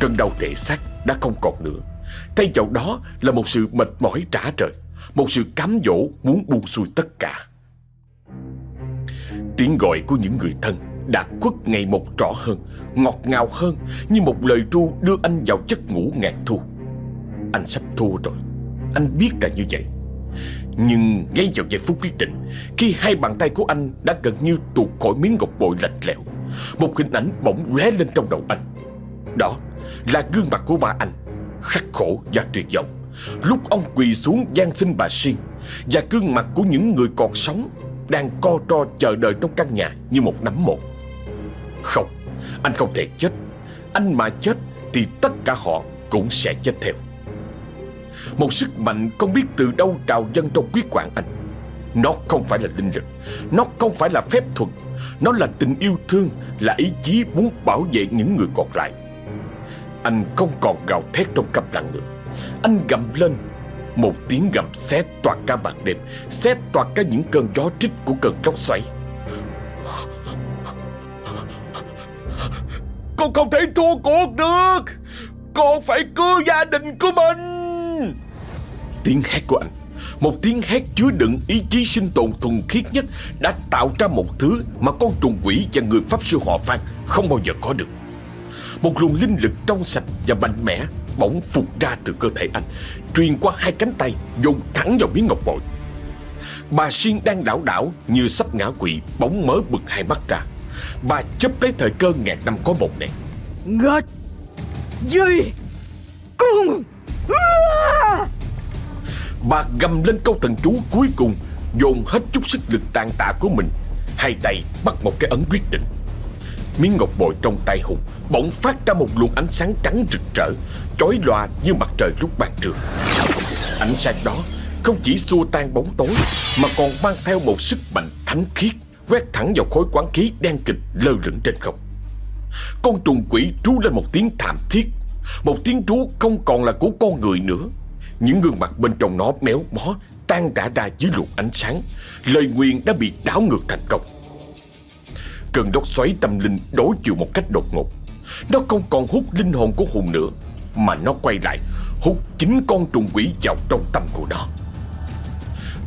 Cơn đau thể xác đã không còn nữa Thay vào đó là một sự mệt mỏi trả trời Một sự cám dỗ muốn buông xuôi tất cả Tiếng gọi của những người thân đã khuất ngày một rõ hơn, ngọt ngào hơn như một lời ru đưa anh vào giấc ngủ ngàn thu. Anh sắp thua rồi, anh biết là như vậy. Nhưng ngay vào giây phút quyết định, khi hai bàn tay của anh đã gần như tuột khỏi miếng ngọc bội lạnh lẽo, một hình ảnh bỗng lóe lên trong đầu anh. Đó là gương mặt của bà anh, khắc khổ và tuyệt vọng. Lúc ông quỳ xuống gian xin bà Siên và gương mặt của những người còn sống đang co ro chờ đợi trong căn nhà như một nắm mộ. Không, anh không thể chết. Anh mà chết thì tất cả họ cũng sẽ chết theo. Một sức mạnh không biết từ đâu trào dân trong quyết quản anh. Nó không phải là linh lực, nó không phải là phép thuật, nó là tình yêu thương, là ý chí muốn bảo vệ những người còn lại. Anh không còn gào thét trong câm lặng nữa. Anh gầm lên một tiếng gầm xé toạc cả màn đêm Xé toạc cả những cơn gió trích của cơn lốc xoáy Con không thể thua cuộc được con phải cứu gia đình của mình Tiếng hét của anh. Một tiếng hét chứa đựng ý chí sinh tồn thuần khiết nhất Đã tạo ra một thứ mà con trùng quỷ và người pháp sư họ Phan không bao giờ có được. Một luồng linh lực trong sạch và mạnh mẽ bỗng phục ra từ cơ thể anh, Truyền qua hai cánh tay, dồn thẳng vào miếng ngọc bội. Bà Xuyên đang đảo đảo như sắp ngã quỵ, Bỗng mở bực hai mắt ra. Bà chấp lấy thời cơ ngàn năm có một này Nghịch Gì Cung. Bà gầm lên câu thần chú cuối cùng, Dồn hết chút sức lực tàn tạ của mình, Hai tay bắt một cái ấn quyết định. Miếng ngọc bội trong tay Hùng Bỗng phát ra một luồng ánh sáng trắng rực rỡ, Chói lòa như mặt trời lúc ban trưa. Ánh sáng đó không chỉ xua tan bóng tối, Mà còn mang theo một sức mạnh thánh khiết, Quét thẳng vào khối quán khí đen kịch lơ lửng trên không. Con trùng quỷ trú lên một tiếng thảm thiết, Một tiếng trú không còn là của con người nữa. Những gương mặt bên trong nó méo mó, Tan rã ra dưới luồng ánh sáng. Lời nguyên đã bị đảo ngược thành công. Cơn đốt xoáy tâm linh đối chiều một cách đột ngột. Nó không còn hút linh hồn của hùng nữa, Mà nó quay lại, Hút chính con trùng quỷ vào trong tâm của nó.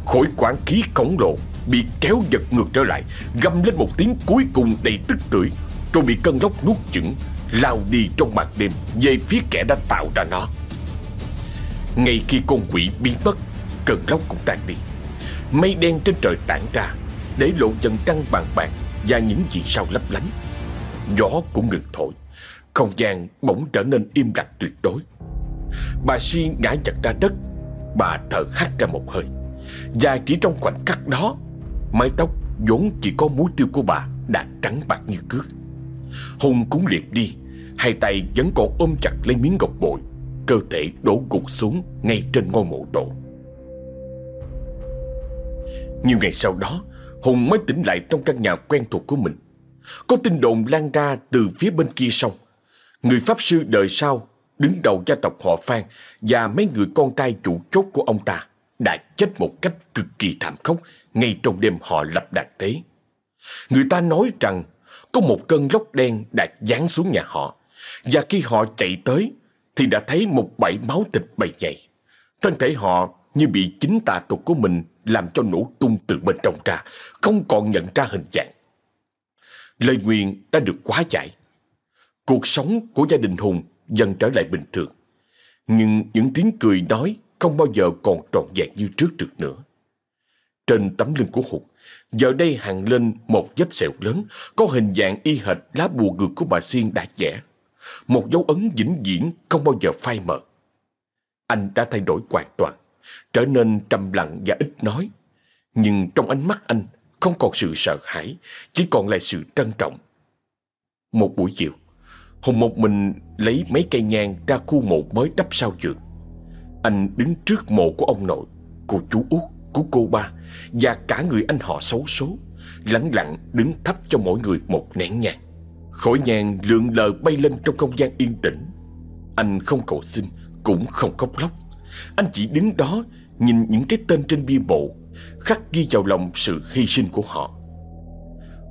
Khối quản khí khổng lồ Bị kéo giật ngược trở lại, Gầm lên một tiếng cuối cùng đầy tức tưởi. Rồi bị cơn lốc nuốt chửng, Lao đi trong màn đêm Về phía kẻ đã tạo ra nó. Ngay khi con quỷ biến mất, Cơn lốc cũng tan đi. Mây đen trên trời tản ra, Để lộ dần trăng bàn bạc Và những gì sao lấp lánh. Gió cũng ngừng thổi, Không gian bỗng trở nên im lặng tuyệt đối. Bà Si ngã chặt ra đất, Bà thở hắt ra một hơi. Và chỉ trong khoảnh khắc đó, Mái tóc vốn chỉ có muối tiêu của bà Đã trắng bạc như cước. Hùng cũng liệp đi, Hai tay vẫn còn ôm chặt lấy miếng ngọc bội. Cơ thể đổ gục xuống Ngay trên ngôi mộ tổ. Nhiều ngày sau đó, Hùng mới tỉnh lại trong căn nhà quen thuộc của mình. Có tin đồn lan ra từ phía bên kia sông. Người Pháp sư đời sau, Đứng đầu gia tộc họ Phan Và mấy người con trai chủ chốt của ông ta Đã chết một cách cực kỳ thảm khốc Ngay trong đêm họ lập đàn tế Người ta nói rằng Có một cơn lốc đen đã giáng xuống nhà họ Và khi họ chạy tới thì đã thấy một bãi máu thịt bầy nhầy Thân thể họ như bị chính tà tục của mình làm cho nổ tung từ bên trong ra, không còn nhận ra hình dạng. Lời nguyền đã được quá giải. Cuộc sống của gia đình Hùng dần trở lại bình thường. Nhưng những tiếng cười nói không bao giờ còn trọn vẹn như trước được nữa. Trên tấm lưng của Hùng, giờ đây hàng lên một vết sẹo lớn, có hình dạng y hệt lá bùa ngược của bà Siên đã vẽ. Một dấu ấn vĩnh viễn không bao giờ phai mờ. Anh đã thay đổi hoàn toàn trở nên trầm lặng và ít nói. Nhưng trong ánh mắt anh không còn sự sợ hãi, chỉ còn lại sự trân trọng. Một buổi chiều, Hùng một mình lấy mấy cây nhang ra khu mộ mới đắp sau giường. Anh đứng trước mộ của ông nội, cô chú út, của cô ba và cả người anh họ xấu số, lặng lặng đứng thắp cho mỗi người một nén nhang. Khói nhang lượn lờ bay lên trong không gian yên tĩnh. Anh không cầu xin, cũng không khóc lóc. Anh chỉ đứng đó nhìn những cái tên trên bia mộ khắc ghi vào lòng sự hy sinh của họ.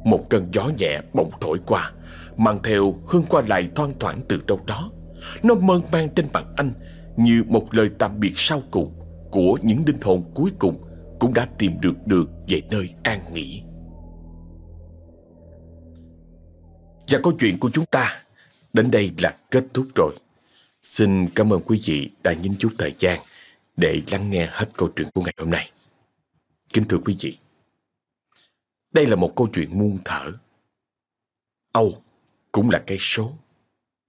Một cơn gió nhẹ bỗng thổi qua, mang theo hương qua lại thoang thoảng từ đâu đó. Nó mơn man trên mặt anh như một lời tạm biệt sau cùng của những linh hồn cuối cùng cũng đã tìm được được về nơi an nghỉ. Và câu chuyện của chúng ta đến đây là kết thúc rồi. Xin cảm ơn quý vị đã nhìn chút thời gian để lắng nghe hết câu chuyện của ngày hôm nay. Kính thưa quý vị, đây là một câu chuyện muôn thở. Âu cũng là cái số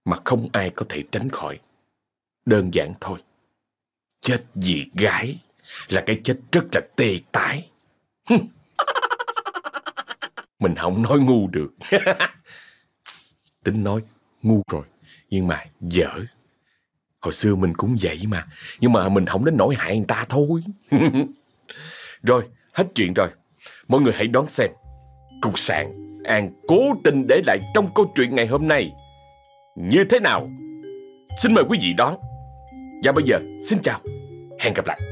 mà không ai có thể tránh khỏi. Đơn giản thôi. Chết vì gái là cái chết rất là tê tái. Mình không nói ngu được. Tính nói ngu rồi, nhưng mà dở. Hồi xưa mình cũng vậy mà Nhưng mà mình không đến nỗi hại người ta thôi. Rồi hết chuyện rồi. Mọi người hãy đoán xem Cục sạn An cố tình để lại trong câu chuyện ngày hôm nay Như thế nào. Xin mời quý vị đoán Và bây giờ xin chào. Hẹn gặp lại.